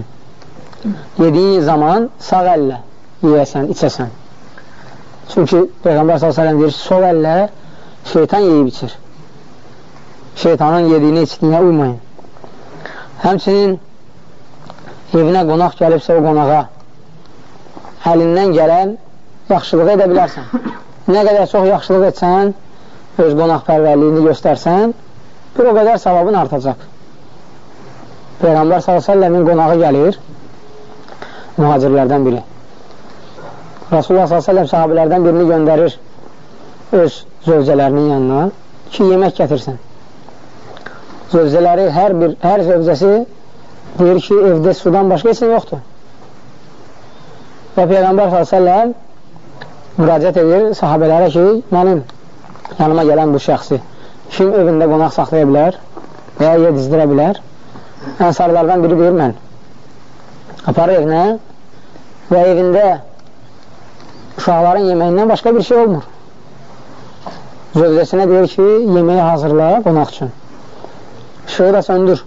yediyin zaman sağ əllə yeyəsən, içəsən. Çünki Peyğəmbər s.ə.v deyir, sol əllə şeytan yeyib içir. Şeytanın yediyini içdiyinə uymayın. Həmçinin evinə qonaq gəlibsə o qonağa əlindən gələn yaxşılıq edə bilərsən. Nə qədər çox yaxşılıq etsən, öz qonaqpərvərliyini göstərsən, bir o qədər savabın artacaq. Peyğəmbər s.ə.v-in qonağı gəlir, mühacirlərdən biri. Rasulullah s.ə.v sahabilərdən birini göndərir öz zövcələrinin yanına ki, yemək gətirsin. Zövcələri, hər, bir, hər zövcəsi deyir ki, evdə sudan başqa heç yoxdur. Və Peyğəmbər s.ə.v müraciət edir sahabələrə ki, mənim yanıma gələn bu şəxsi kim evində qonaq saxlaya bilər və ya yedizdirə bilər? Ənsarlardan biri deyir, mən. Apar evinə və evində uşaqların yeməyindən başqa bir şey olmur. Zövcəsinə deyir ki, yeməyi hazırla qonaq üçün. Işığı da söndür.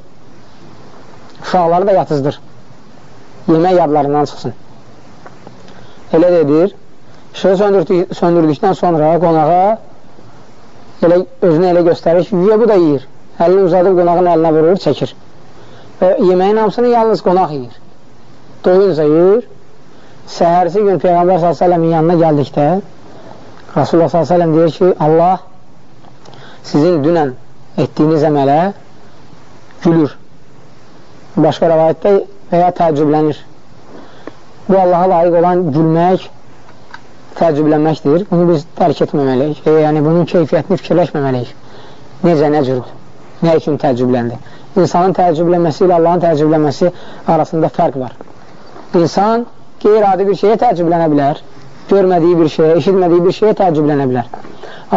Uşaqları da yatızdır. Yemək yadlarından çıxsın. Elə də deyir, İşığı söndürdükdən sonra qonağa elə, özünü elə göstərir ki, güya bu da yiyir. Əlini uzadıb qonağın əlinə vurur, çəkir. Və yeməyin hamısını yalnız qonaq yiyir. Doyunca yiyir. Səhərisi gün Peyğəmbər s.ə.v-in yanına gəldikdə Rasulullah s.ə.v deyir ki, Allah sizin dünən etdiyiniz əmələ gülür. Başqa rəvayətdə və ya təəccüblənir. Bu Allaha layiq olan gülmək təəccüblənməkdir. Bunu biz dərk etməməliyik. E, yəni, bunun keyfiyyətini fikirləşməməliyik. Necə, nə cür, nə üçün təəccübləndi? İnsanın təəccüblənməsi ilə Allahın təəccüblənməsi arasında fərq var. İnsan qeyri-adi bir şeyə təəccüblənə bilər, görmədiyi bir şeyə, eşitmədiyi bir şeyə təəccüblənə bilər.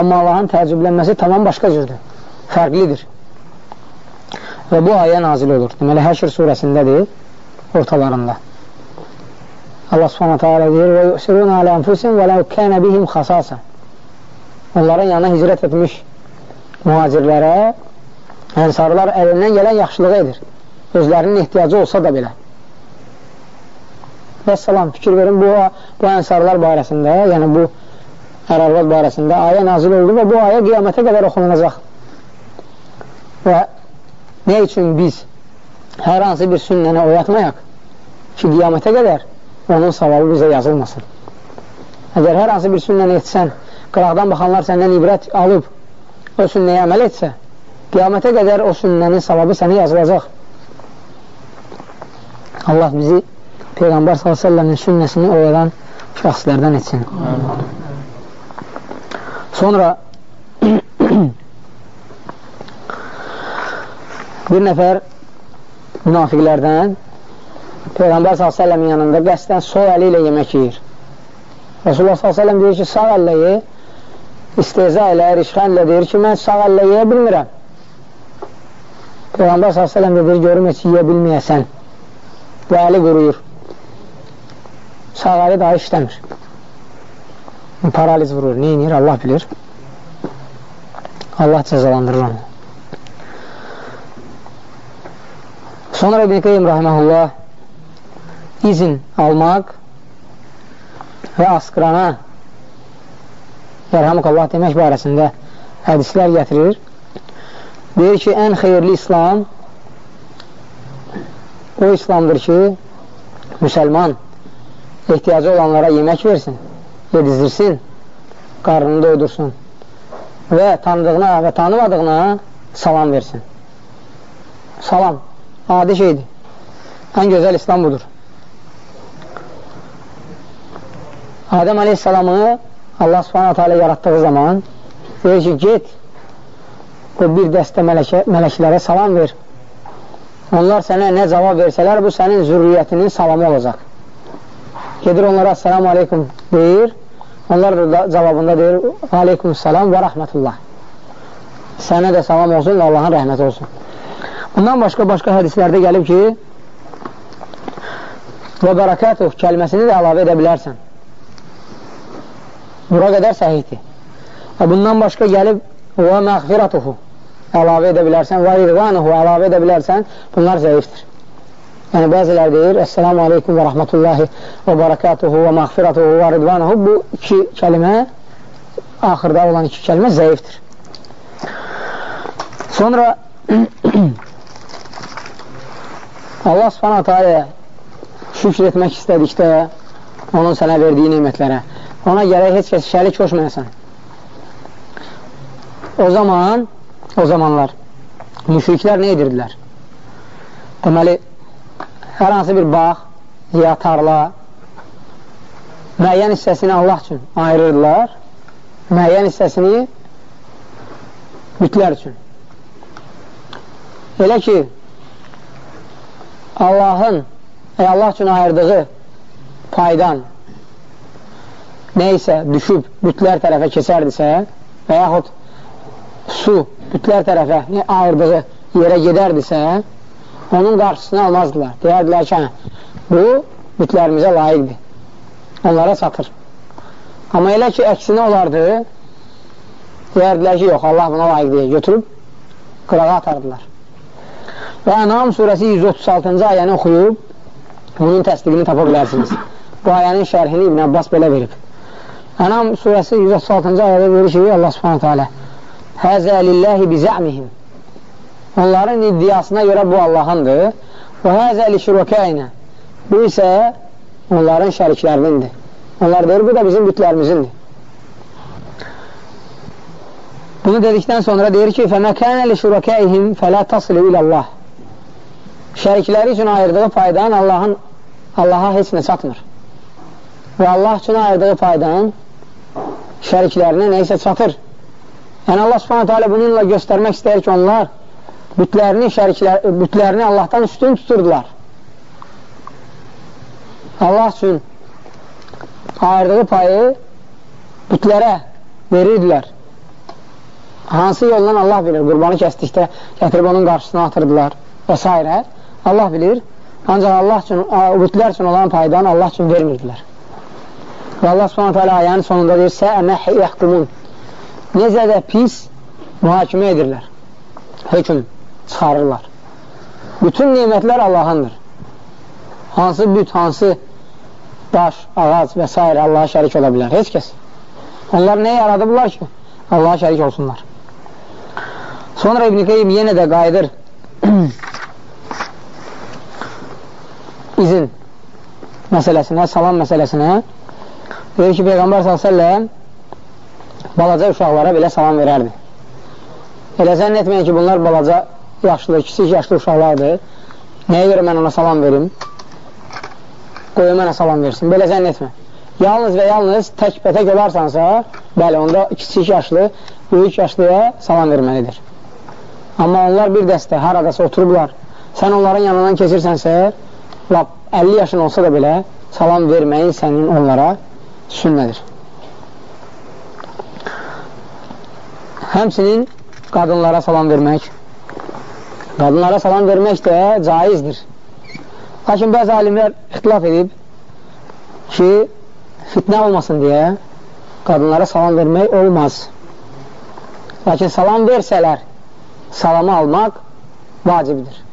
Amma Allahın təəccüblənməsi tamam başqa cürdür, fərqlidir. Və bu ayə nazil olur. Deməli, Həşr surəsindədir, ortalarında. Allah subhanətə alə deyir və yusirun alə ənfusin və ləv kənə bihim xasasa onların yanına hicrət etmiş mühacirlərə ənsarlar əlindən gələn yaxşılığı edir özlərinin ehtiyacı olsa da belə. Və salam fikir verin bu, bu ənsarlar barəsində yəni bu ərarvat barəsində ayə nazil oldu və bu ayə qiyamətə qədər oxunulacaq. Və nə üçün biz hər hansı bir sünnəni oyatmayaq ki qiyamətə qədər onun savabı bizə yazılmasın. Əgər hər hansı bir sünnəni etsən, qıraqdan baxanlar səndən ibrət alıb o sünnəyə əməl etsə, qiyamətə qədər o sünnənin savabı sənə yazılacaq. Allah bizi Peyğəmbər s.ə.v-in sünnəsini oyadan şəxslərdən etsin. Sonra bir nəfər münafiqlərdən Peyğəmbər s.ə.v yanında qəsdən sol əli ilə yemək yeyir. Rasulullah s.ə.v deyir ki, sağ əllə ye, isteza ilə, rişxənlə deyir ki, mən sağ əllə yeyə bilmirəm. Peyğəmbər s.ə.v deyir, görüm heç yeyə bilməyəsən və əli quruyur. Sağ əli daha işləmir. Paraliz vurur, neyinir, Allah bilir. Allah cəzalandırır onu. Sonra İbn-i Qeym rahiməhullah izin almaq və asqırana Yərhamukallah demək barəsində hədislər gətirir. Deyir ki, ən xeyirli İslam o İslamdır ki, müsəlman ehtiyacı olanlara yemək versin, yedizdirsin, qarnını doydursun və tanıdığına və tanımadığına salam versin. Salam, adi şeydir. Ən gözəl İslam budur. Adəm aleyhissalamı Allah subhanətə alə yaratdığı zaman deyir ki, get o bir dəstə mələkə, mələklərə salam ver. Onlar sənə nə cavab versələr, bu sənin zürriyyətinin salamı olacaq. Gedir onlara assalamu aleykum deyir. Onlar da cavabında deyir, aleykum salam və rəhmətullah. Sənə də salam olsun və Allahın rəhməti olsun. Bundan başqa-başqa hədislərdə gəlib ki, və bərəkətuh kəlməsini də əlavə edə bilərsən. Bura qədər səhihdir. Və bundan başqa gəlib və məğfiratuhu əlavə edə bilərsən və ridvanuhu əlavə edə bilərsən, bunlar zəifdir. Yəni, bəzilər deyir, Əssalamu aleykum və rəhmətullahi və barakatuhu və məğfiratuhu və ridvanuhu bu iki kəlimə, axırda olan iki kəlimə zəifdir. Sonra Allah subhanətə alə şükür etmək istədikdə onun sənə verdiyi nimətlərə ona gərək heç kəs şərik qoşmayasan. O zaman, o zamanlar müşriklər nə edirdilər? Deməli, hər hansı bir bağ, ya tarla, müəyyən hissəsini Allah üçün ayırırlar, müəyyən hissəsini bütlər üçün. Elə ki, Allahın, Allah üçün ayırdığı paydan neysə düşüb bütlər tərəfə keçərdisə və yaxud su bütlər tərəfə ayırdığı yerə gedərdisə, onun qarşısını almazdılar. Deyərdilər ki, bu bütlərimizə layiqdir. Onlara satır. Amma elə ki, əksinə olardı, deyərdilər ki, yox, Allah buna layiq deyir. Götürüb qırağa atardılar. Və Ənam surəsi 136-cı ayəni oxuyub, bunun təsdiqini tapa bilərsiniz. Bu ayənin şərhini İbn Abbas belə verib. Ənam surəsi 136-cı ayədə verir ki, Allah subhanətə alə Həzə lilləhi bizəmihim Onların iddiasına görə bu Allahındır və həzə li şürəkəyinə Bu isə onların şəriklərinindir. Onlar deyir, bu da bizim bütlərimizindir. Bunu dedikdən sonra deyir ki, فَمَكَانَ لِشُرَكَئِهِمْ فَلَا تَصِلُ إِلَى اللّٰهِ Şərikləri üçün ayırdığı faydan Allahın Allaha heç nə çatmır. Və Allah üçün ayırdığı faydan şəriklərinə neysə çatır. Yəni Allah subhanətə alə bununla göstərmək istəyir ki, onlar bütlərini, şəriklər, bütlərini Allahdan üstün tuturdular. Allah üçün ayırdığı payı bütlərə verirdilər. Hansı yoldan Allah bilir, qurbanı kəsdikdə gətirib onun qarşısına atırdılar və s. Allah bilir, ancaq Allah üçün, bütlər üçün olan paydan Allah üçün vermirdilər. Və Allah subhanətə alə ayənin sonunda deyir, Səəmə yəhkumun. Necə də pis mühakimə edirlər. Hökum çıxarırlar. Bütün nimətlər Allahındır. Hansı büt, hansı daş, ağac və s. Allaha şərik ola bilər. Heç kəs. Onlar nə yaradıblar ki? Allaha şərik olsunlar. Sonra İbn-i Qeym yenə də qayıdır izin məsələsinə, salam məsələsinə Deyir ki, Peyğəmbər s.ə.v balaca uşaqlara belə salam verərdi. Elə zənn etməyin ki, bunlar balaca, yaşlı, kiçik yaşlı uşaqlardır. Nəyə görə mən ona salam verim? Qoyu mənə salam versin. Belə zənn etmə. Yalnız və yalnız tək-bətək olarsansa, bəli, onda kiçik yaşlı, böyük yaşlıya salam verməlidir. Amma onlar bir dəstə, haradasa oturublar. Sən onların yanından keçirsənsə, lap 50 yaşın olsa da belə salam verməyin sənin onlara sünnədir. Həmsinin qadınlara salam vermək, qadınlara salam vermək də caizdir. Lakin bəzi alimlər ixtilaf edib ki, fitnə olmasın deyə qadınlara salam vermək olmaz. Lakin salam versələr, salamı almaq vacibdir.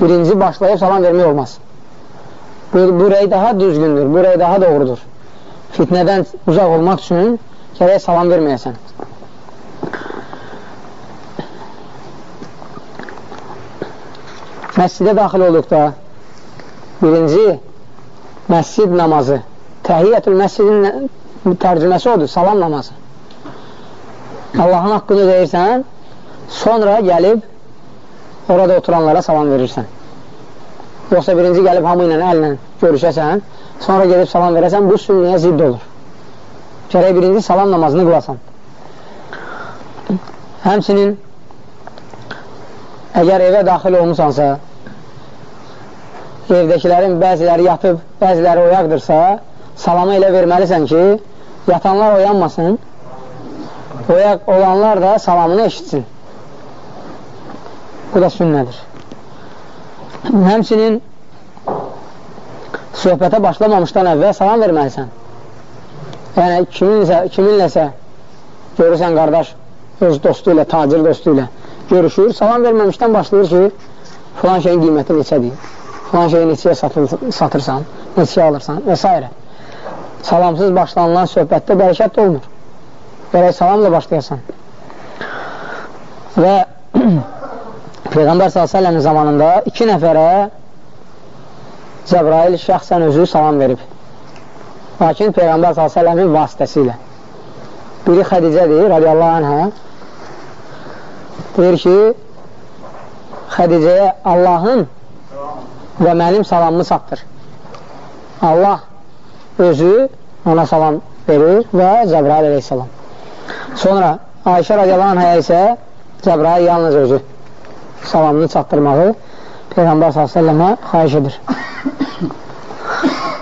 Birinci başlayıb salam vermək olmaz. Bu, bu rəy daha düzgündür, bu rəy daha doğrudur. Fitnədən uzaq olmaq üçün gərək salam verməyəsən. Məscidə daxil olduqda birinci məscid namazı təhiyyətül məscidin tərcüməsi odur, salam namazı. Allahın haqqını deyirsən, sonra gəlib orada oturanlara salam verirsən. Yoxsa birinci gəlib hamı ilə əllə görüşəsən, sonra gedib salam verəsən, bu sünniyə zidd olur. Gərək birinci salam namazını qılasan. Həmsinin əgər evə daxil olmusansa, evdəkilərin bəziləri yatıb, bəziləri oyaqdırsa, salamı elə verməlisən ki, yatanlar oyanmasın, oyaq olanlar da salamını eşitsin. Bu da sünnədir. Həmçinin söhbətə başlamamışdan əvvəl salam verməlisən. Yəni, kiminləsə, kiminləsə görürsən qardaş, öz dostu ilə, tacir dostu ilə görüşür, salam verməmişdən başlayır ki, filan şeyin qiyməti neçədir, filan şeyi neçəyə satır, satırsan, neçəyə alırsan və s. Salamsız başlanılan söhbətdə bərəkət olmur. Gərək salamla başlayasan. Və Peyğəmbər s.ə.v-in zamanında iki nəfərə Cəbrail şəxsən özü salam verib. Lakin Peyğəmbər s.ə.v-in vasitəsilə. Biri Xədicədir, radiyallahu anhə. Deyir ki, Xədicəyə Allahın və mənim salamımı çatdır. Allah özü ona salam verir və Cəbrail əleyhissalam. Sonra Ayşə radiyallahu anhəyə isə Cəbrail yalnız özü salamını çatdırmağı Peyğəmbər s.ə.və xayiş edir.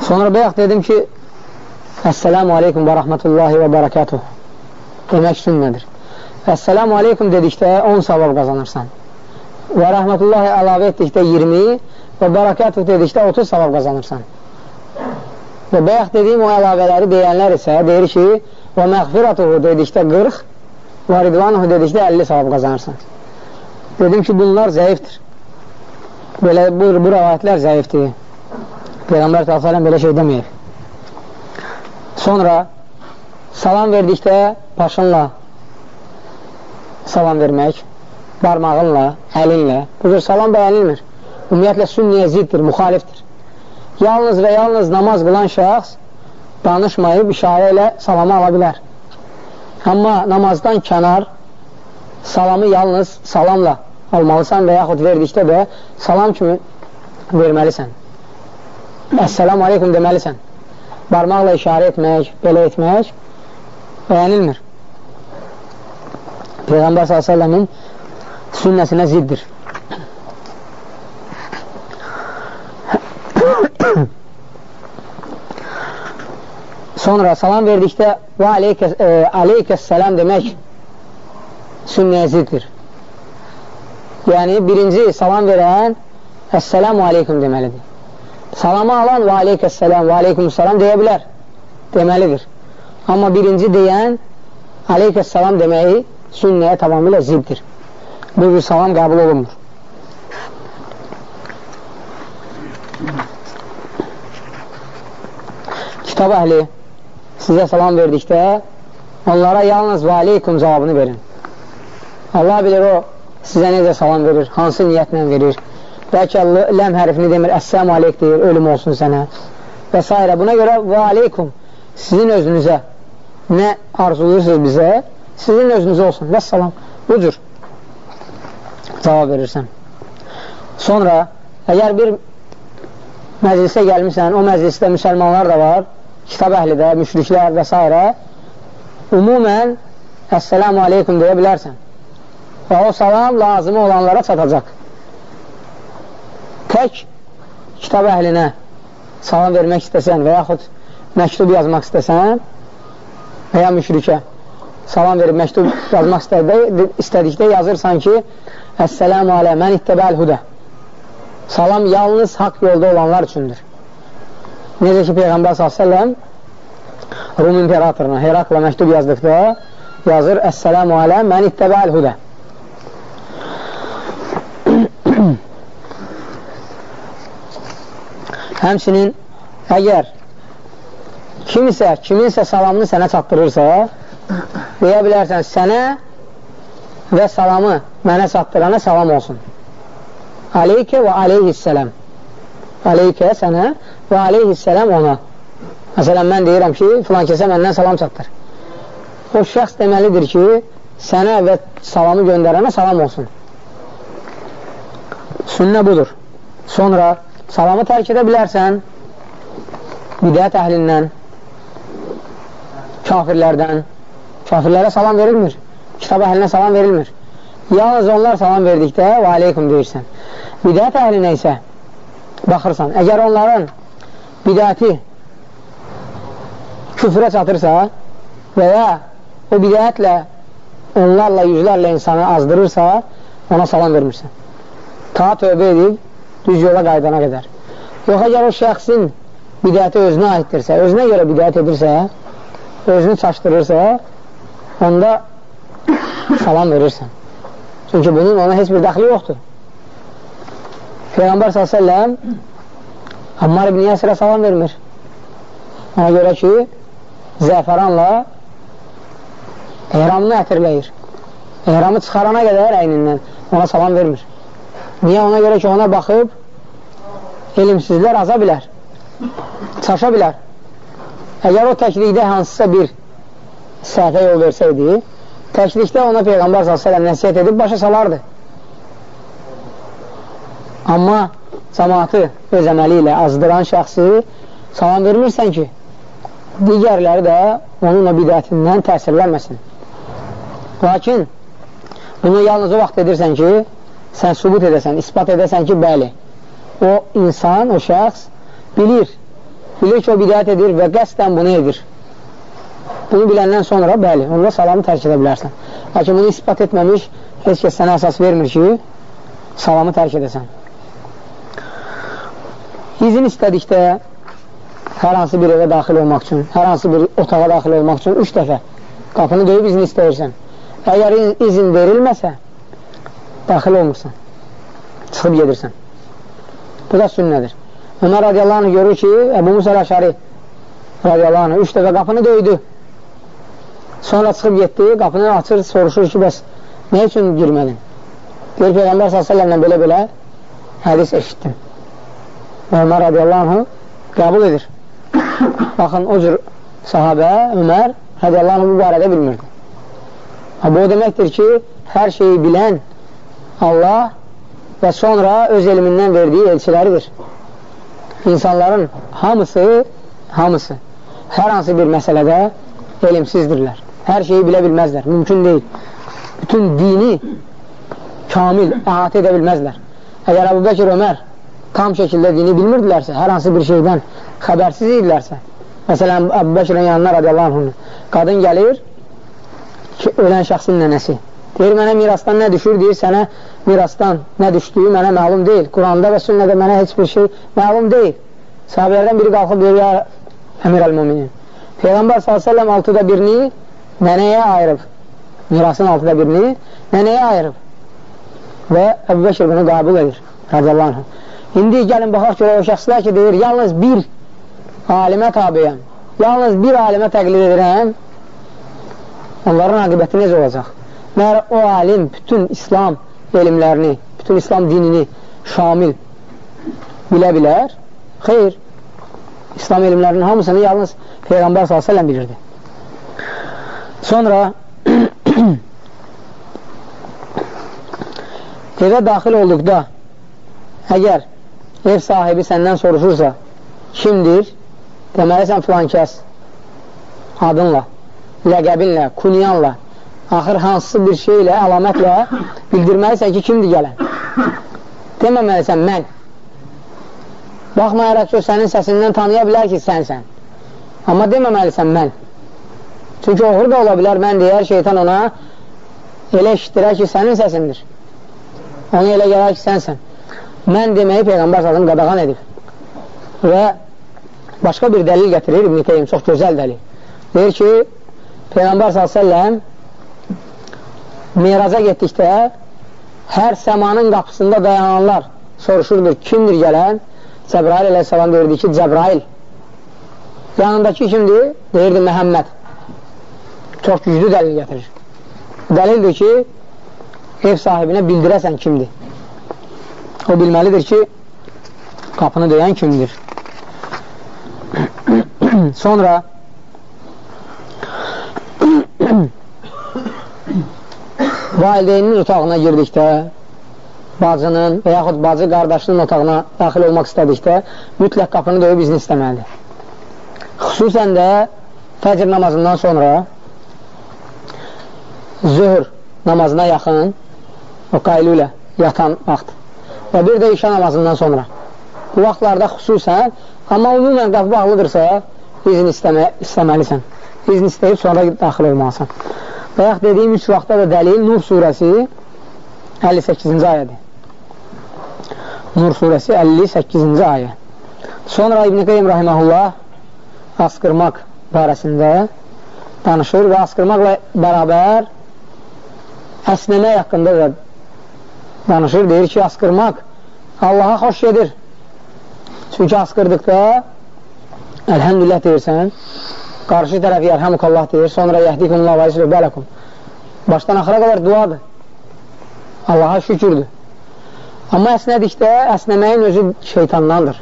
Sonra bayaq dedim ki, Əssəlamu aleykum və rəhmətullahi və bərəkatuh demək sünnədir. Əssəlamu aleykum dedikdə 10 savab qazanırsan. Və rəhmətullahi əlavə etdikdə 20 və bərəkatuh dedikdə 30 savab qazanırsan. Və bayaq dediyim o əlavələri deyənlər isə deyir ki, və məğfiratuhu dedikdə 40 və ridvanuhu dedikdə 50 savab qazanırsan. Dedim ki, bunlar zəifdir. Belə, bu, bu rəvayətlər zəifdir. Peyğəmbər s.ə.v belə şey deməyir. Sonra salam verdikdə başınla salam vermək, barmağınla, əlinlə. Bu cür salam bəyənilmir. Ümumiyyətlə sünniyə ziddir, müxalifdir. Yalnız və yalnız namaz qılan şəxs danışmayıb işarə ilə salamı ala bilər. Amma namazdan kənar salamı yalnız salamla almalısan və yaxud verdikdə də salam kimi verməlisən. Əssəlamu aleykum deməlisən. Barmaqla işarə etmək, belə etmək bəyənilmir. Peyğəmbər s.ə.v-in sünnəsinə ziddir. Sonra salam verdikdə və aleykəs-səlam e, demək sünnəyə ziddir. Yəni, birinci salam verən Əssəlamu aleykum deməlidir. Salamı alan və aleykəssəlam, və aleykumsalam deyə bilər, deməlidir. Amma birinci deyən aleykəssəlam deməyi sünnəyə tamamilə ziddir. Bu bir salam qəbul olunmur. Kitab əhli sizə salam verdikdə onlara yalnız və aleykum cavabını verin. Allah bilir o sizə necə salam verir, hansı niyyətlə verir. Bəlkə ləm hərfini demir, əssəmu aleyk deyir, ölüm olsun sənə və s. Buna görə və aleykum sizin özünüzə nə arzuluyursunuz bizə, sizin özünüzə olsun. Və salam, bu cür cavab verirsən. Sonra, əgər bir məclisə gəlmirsən, o məclisdə müsəlmanlar da var, kitab əhli də, müşriklər və s. Umumən, əssəlamu aleykum deyə bilərsən və o salam lazımı olanlara çatacaq. Tək kitab əhlinə salam vermək istəsən və yaxud məktub yazmaq istəsən və ya müşrikə salam verib məktub yazmaq istədi, istədikdə yazırsan ki, Əssəlamu alə mən ittəbəl hudə. Salam yalnız haqq yolda olanlar üçündür. Necə ki, Peyğəmbər s.ə.v Rum imperatoruna Herakla məktub yazdıqda yazır Əssəlamu alə mən ittəbəl hudə. Həmçinin əgər kimisə, kiminsə salamını sənə çatdırırsa, deyə bilərsən sənə və salamı mənə çatdırana salam olsun. Aleykə və aleyhissələm. Aleykə sənə və aleyhissələm ona. Məsələn, mən deyirəm ki, filan kəsə məndən salam çatdır. O şəxs deməlidir ki, sənə və salamı göndərənə salam olsun. Sünnə budur. Sonra salamı tərk edə bilərsən bidət əhlindən, kafirlərdən. Kafirlərə salam verilmir. Kitab əhlinə salam verilmir. Yalnız onlar salam verdikdə və aleykum deyirsən. Bidət əhlinə isə baxırsan, əgər onların bidəti küfrə çatırsa və ya o bidətlə onlarla, yüzlərlə insanı azdırırsa, ona salam vermirsən. Ta tövbə edib, düz yola qaydana qədər. Yox, əgər o şəxsin bidəti özünə aiddirsə, özünə görə bidət edirsə, özünü çaşdırırsa, onda salam verirsən. Çünki bunun ona heç bir dəxli yoxdur. Peyğəmbər s.ə.v Ammar ibn Yəsirə salam vermir. Ona görə ki, zəfəranla ehramını ətirləyir. Ehramı çıxarana qədər əynindən ona salam vermir. Niyə? Ona görə ki, ona baxıb elmsizlər aza bilər, çaşa bilər. Əgər o təklikdə hansısa bir səhvə yol versəydi, təklikdə ona Peyğəmbər s.ə.v nəsiyyət edib başa salardı. Amma cəmatı öz əməli ilə azdıran şəxsi salam vermirsən ki, digərləri də onun o bidətindən təsirlənməsin. Lakin bunu yalnız o vaxt edirsən ki, sən subut edəsən, ispat edəsən ki, bəli, o insan, o şəxs bilir, bilir ki, o bidət edir və qəsdən bunu edir. Bunu biləndən sonra, bəli, onunla salamı tərk edə bilərsən. Lakin bunu ispat etməmiş, heç kəs sənə əsas vermir ki, salamı tərk edəsən. İzin istədikdə hər hansı bir evə daxil olmaq üçün, hər hansı bir otağa daxil olmaq üçün üç dəfə qapını döyüb izin istəyirsən. Əgər izin verilməsə, daxil olmursan, çıxıb gedirsən. Bu da sünnədir. Ömər radiyallahu anh görür ki, Əbu Musa Əşari radiyallahu anh üç dəfə qapını döydü. Sonra çıxıb getdi, qapını açır, soruşur ki, bəs nə üçün girmədin? Deyir, Peyğəmbər s.ə.v-lə belə-belə hədis eşitdim. Ömər radiyallahu anh qəbul edir. Baxın, o cür sahabə Ömər radiyallahu anh bu barədə bilmirdi. Bu o deməkdir ki, hər şeyi bilən Allah və sonra öz elmindən verdiyi elçiləridir. İnsanların hamısı, hamısı hər hansı bir məsələdə elmsizdirlər. Hər şeyi bilə bilməzlər, mümkün deyil. Bütün dini kamil əhatə edə bilməzlər. Əgər Əbu Bəkir Ömər tam şəkildə dini bilmirdilərsə, hər hansı bir şeydən xəbərsiz idilərsə, məsələn, Əbu Bəkirin yanına radiyallahu anh, qadın gəlir, ki, ölən şəxsin nənəsi. Deyir, mənə mirasdan nə düşür? Deyir, sənə mirasdan nə düşdüyü mənə məlum deyil. Quranda və sünnədə mənə heç bir şey məlum deyil. Sahabələrdən biri qalxıb deyir, ya əmir əl-muminin. Peyğəmbər s.ə.v altıda birini nənəyə ayırıb. Mirasın altıda birini nənəyə ayırıb. Və Əbu Bəkir bunu qabul edir. Radiyallahu anh. İndi gəlin baxaq görə o şəxslər ki, deyir, yalnız bir alimə tabiyəm. Yalnız bir alimə təqlid edirəm onların aqibəti necə olacaq? Məhər o alim bütün İslam elmlərini, bütün İslam dinini şamil bilə bilər? Xeyr. İslam elmlərinin hamısını yalnız Peyğəmbər s.ə.v bilirdi. Sonra evə daxil olduqda əgər ev sahibi səndən soruşursa kimdir? Deməli sən filan kəs adınla ləqəbinlə, kunyanla, axır hansısa bir şeylə, əlamətlə bildirməlisən ki, kimdir gələn. Deməməlisən, mən. Baxmayaraq ki, o sənin səsindən tanıya bilər ki, sənsən. Amma deməməlisən, mən. Çünki oğru da ola bilər, mən deyər, şeytan ona elə işitirər ki, sənin səsindir. Ona elə gələr ki, sənsən. Mən deməyi Peyğəmbər sallallahu qadağan edib. Və başqa bir dəlil gətirir İbn-i Teym, çox gözəl dəlil. Deyir ki, Peyğəmbər s.ə.v miraca getdikdə hər səmanın qapısında dayananlar soruşurdur, kimdir gələn? Cəbrail əleyhissalam deyirdi ki, Cəbrail. Yanındakı kimdir? Deyirdi, Məhəmməd. çox güclü dəlil gətirir. Dəlildir ki, ev sahibinə bildirəsən kimdir. O bilməlidir ki, qapını döyən kimdir. Sonra valideynin otağına girdikdə bacının və yaxud bacı qardaşının otağına daxil olmaq istədikdə mütləq qapını döyüb izni istəməlidir. Xüsusən də fəcr namazından sonra zöhr namazına yaxın o qaylulə yatan vaxt və bir də işə namazından sonra. Bu vaxtlarda xüsusən amma umumən qapı bağlıdırsa izin istəmə, istəməlisən. İzin istəyib sonra daxil olmalısan və yaxud dediyim üç vaxtda da dəlil Nur surəsi 58-ci ayədir Nur surəsi 58-ci ayə. Sonra İbn-i Qeym Rahiməhullah asqırmaq barəsində danışır və asqırmaqla bərabər əsnəmək haqqında da danışır. Deyir ki, asqırmaq Allaha xoş gedir. Çünki asqırdıqda əlhəmdülillah deyirsən, qarşı tərəfi yərhəmukallah deyir, sonra yəhdikumullah və isrə bələkum. Başdan axıra qədər duadır. Allaha şükürdür. Amma əsnədikdə əsnəməyin özü şeytandandır.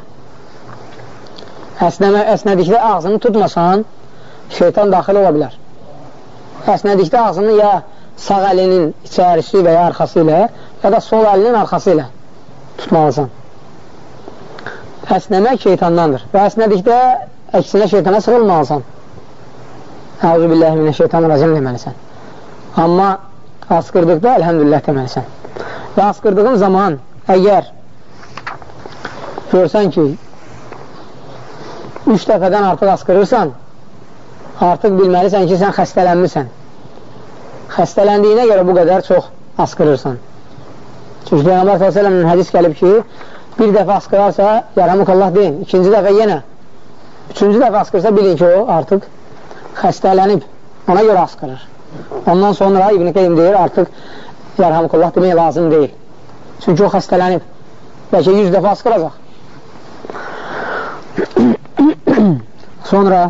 Əsnəmə, əsnədikdə ağzını tutmasan, şeytan daxil ola bilər. Əsnədikdə ağzını ya sağ əlinin içərisi və ya arxası ilə, ya da sol əlinin arxası ilə tutmalısan. Əsnəmək şeytandandır. Və əsnədikdə əksinə şeytana sığılmalısan. Əuzu billahi minə şeytanirracim deməlisən. Amma asqırdıqda əlhəmdülillah deməlisən. Və asqırdığın zaman əgər görsən ki, üç dəfədən artıq asqırırsan, artıq bilməlisən ki, sən xəstələnmirsən. Xəstələndiyinə görə bu qədər çox asqırırsan. Çünki Peyğəmbər s.ə.v-in hədis gəlib ki, bir dəfə asqırarsa, yaramıq Allah deyin, ikinci dəfə yenə, üçüncü dəfə asqırsa, bilin ki, o artıq xəstələnib, ona görə asqırır. Ondan sonra İbn-i Qeym deyir, artıq yarhamukallah demək lazım deyil. Çünki o xəstələnib. Bəlkə 100 dəfə asqıracaq. Sonra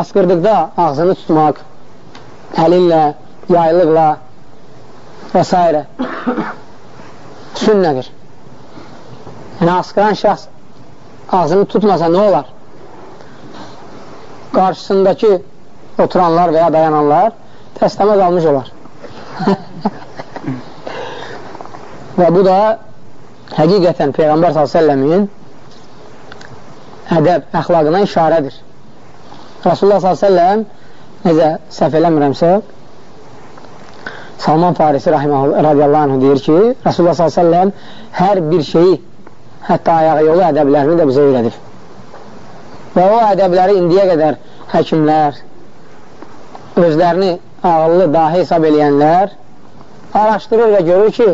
asqırdıqda ağzını tutmaq, əlinlə, yaylıqla və s. sünnədir. Yəni, asqıran şəxs ağzını tutmasa nə olar? Qarşısındakı oturanlar və ya dayananlar təstəmə qalmış olar. Və bu da həqiqətən Peyğəmbər s.ə.v-in ədəb, əxlaqına işarədir. Rasulullah s.ə.v necə səhv eləmirəmsə Salman Farisi radiyallahu anh deyir ki, Rasulullah s.ə.v hər bir şeyi, hətta ayağı yolu ədəblərini də bizə öyrədir. Və o ədəbləri indiyə qədər həkimlər, özlərini ağıllı, dahi hesab eləyənlər araşdırır və görür ki,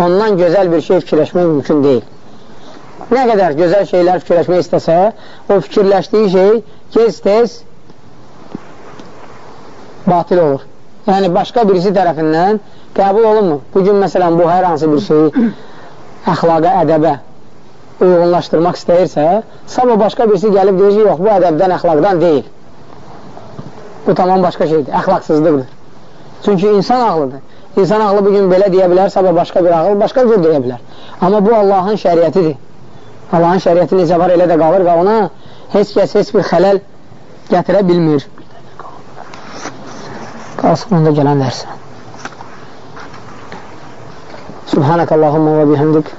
ondan gözəl bir şey fikirləşmək mümkün deyil. Nə qədər gözəl şeylər fikirləşmək istəsə, o fikirləşdiyi şey gez-tez batil olur. Yəni, başqa birisi tərəfindən qəbul olunmur. Bugün, məsələn, bu hər hansı bir şeyi əxlaqa, ədəbə uyğunlaşdırmaq istəyirsə, sabah başqa birisi gəlib deyir ki, yox, bu ədəbdən, əxlaqdan deyil. Bu tamam başqa şeydir, əxlaqsızlıqdır. Çünki insan ağlıdır. İnsan ağlı bugün belə deyə bilər, sabah başqa bir ağıl başqa cür deyə bilər. Amma bu Allahın şəriətidir. Allahın şəriəti necə var elə də qalır və ona heç kəs heç bir xələl gətirə bilmir. Qalsın onda gələn dərsə. Subhanəkəllahumma və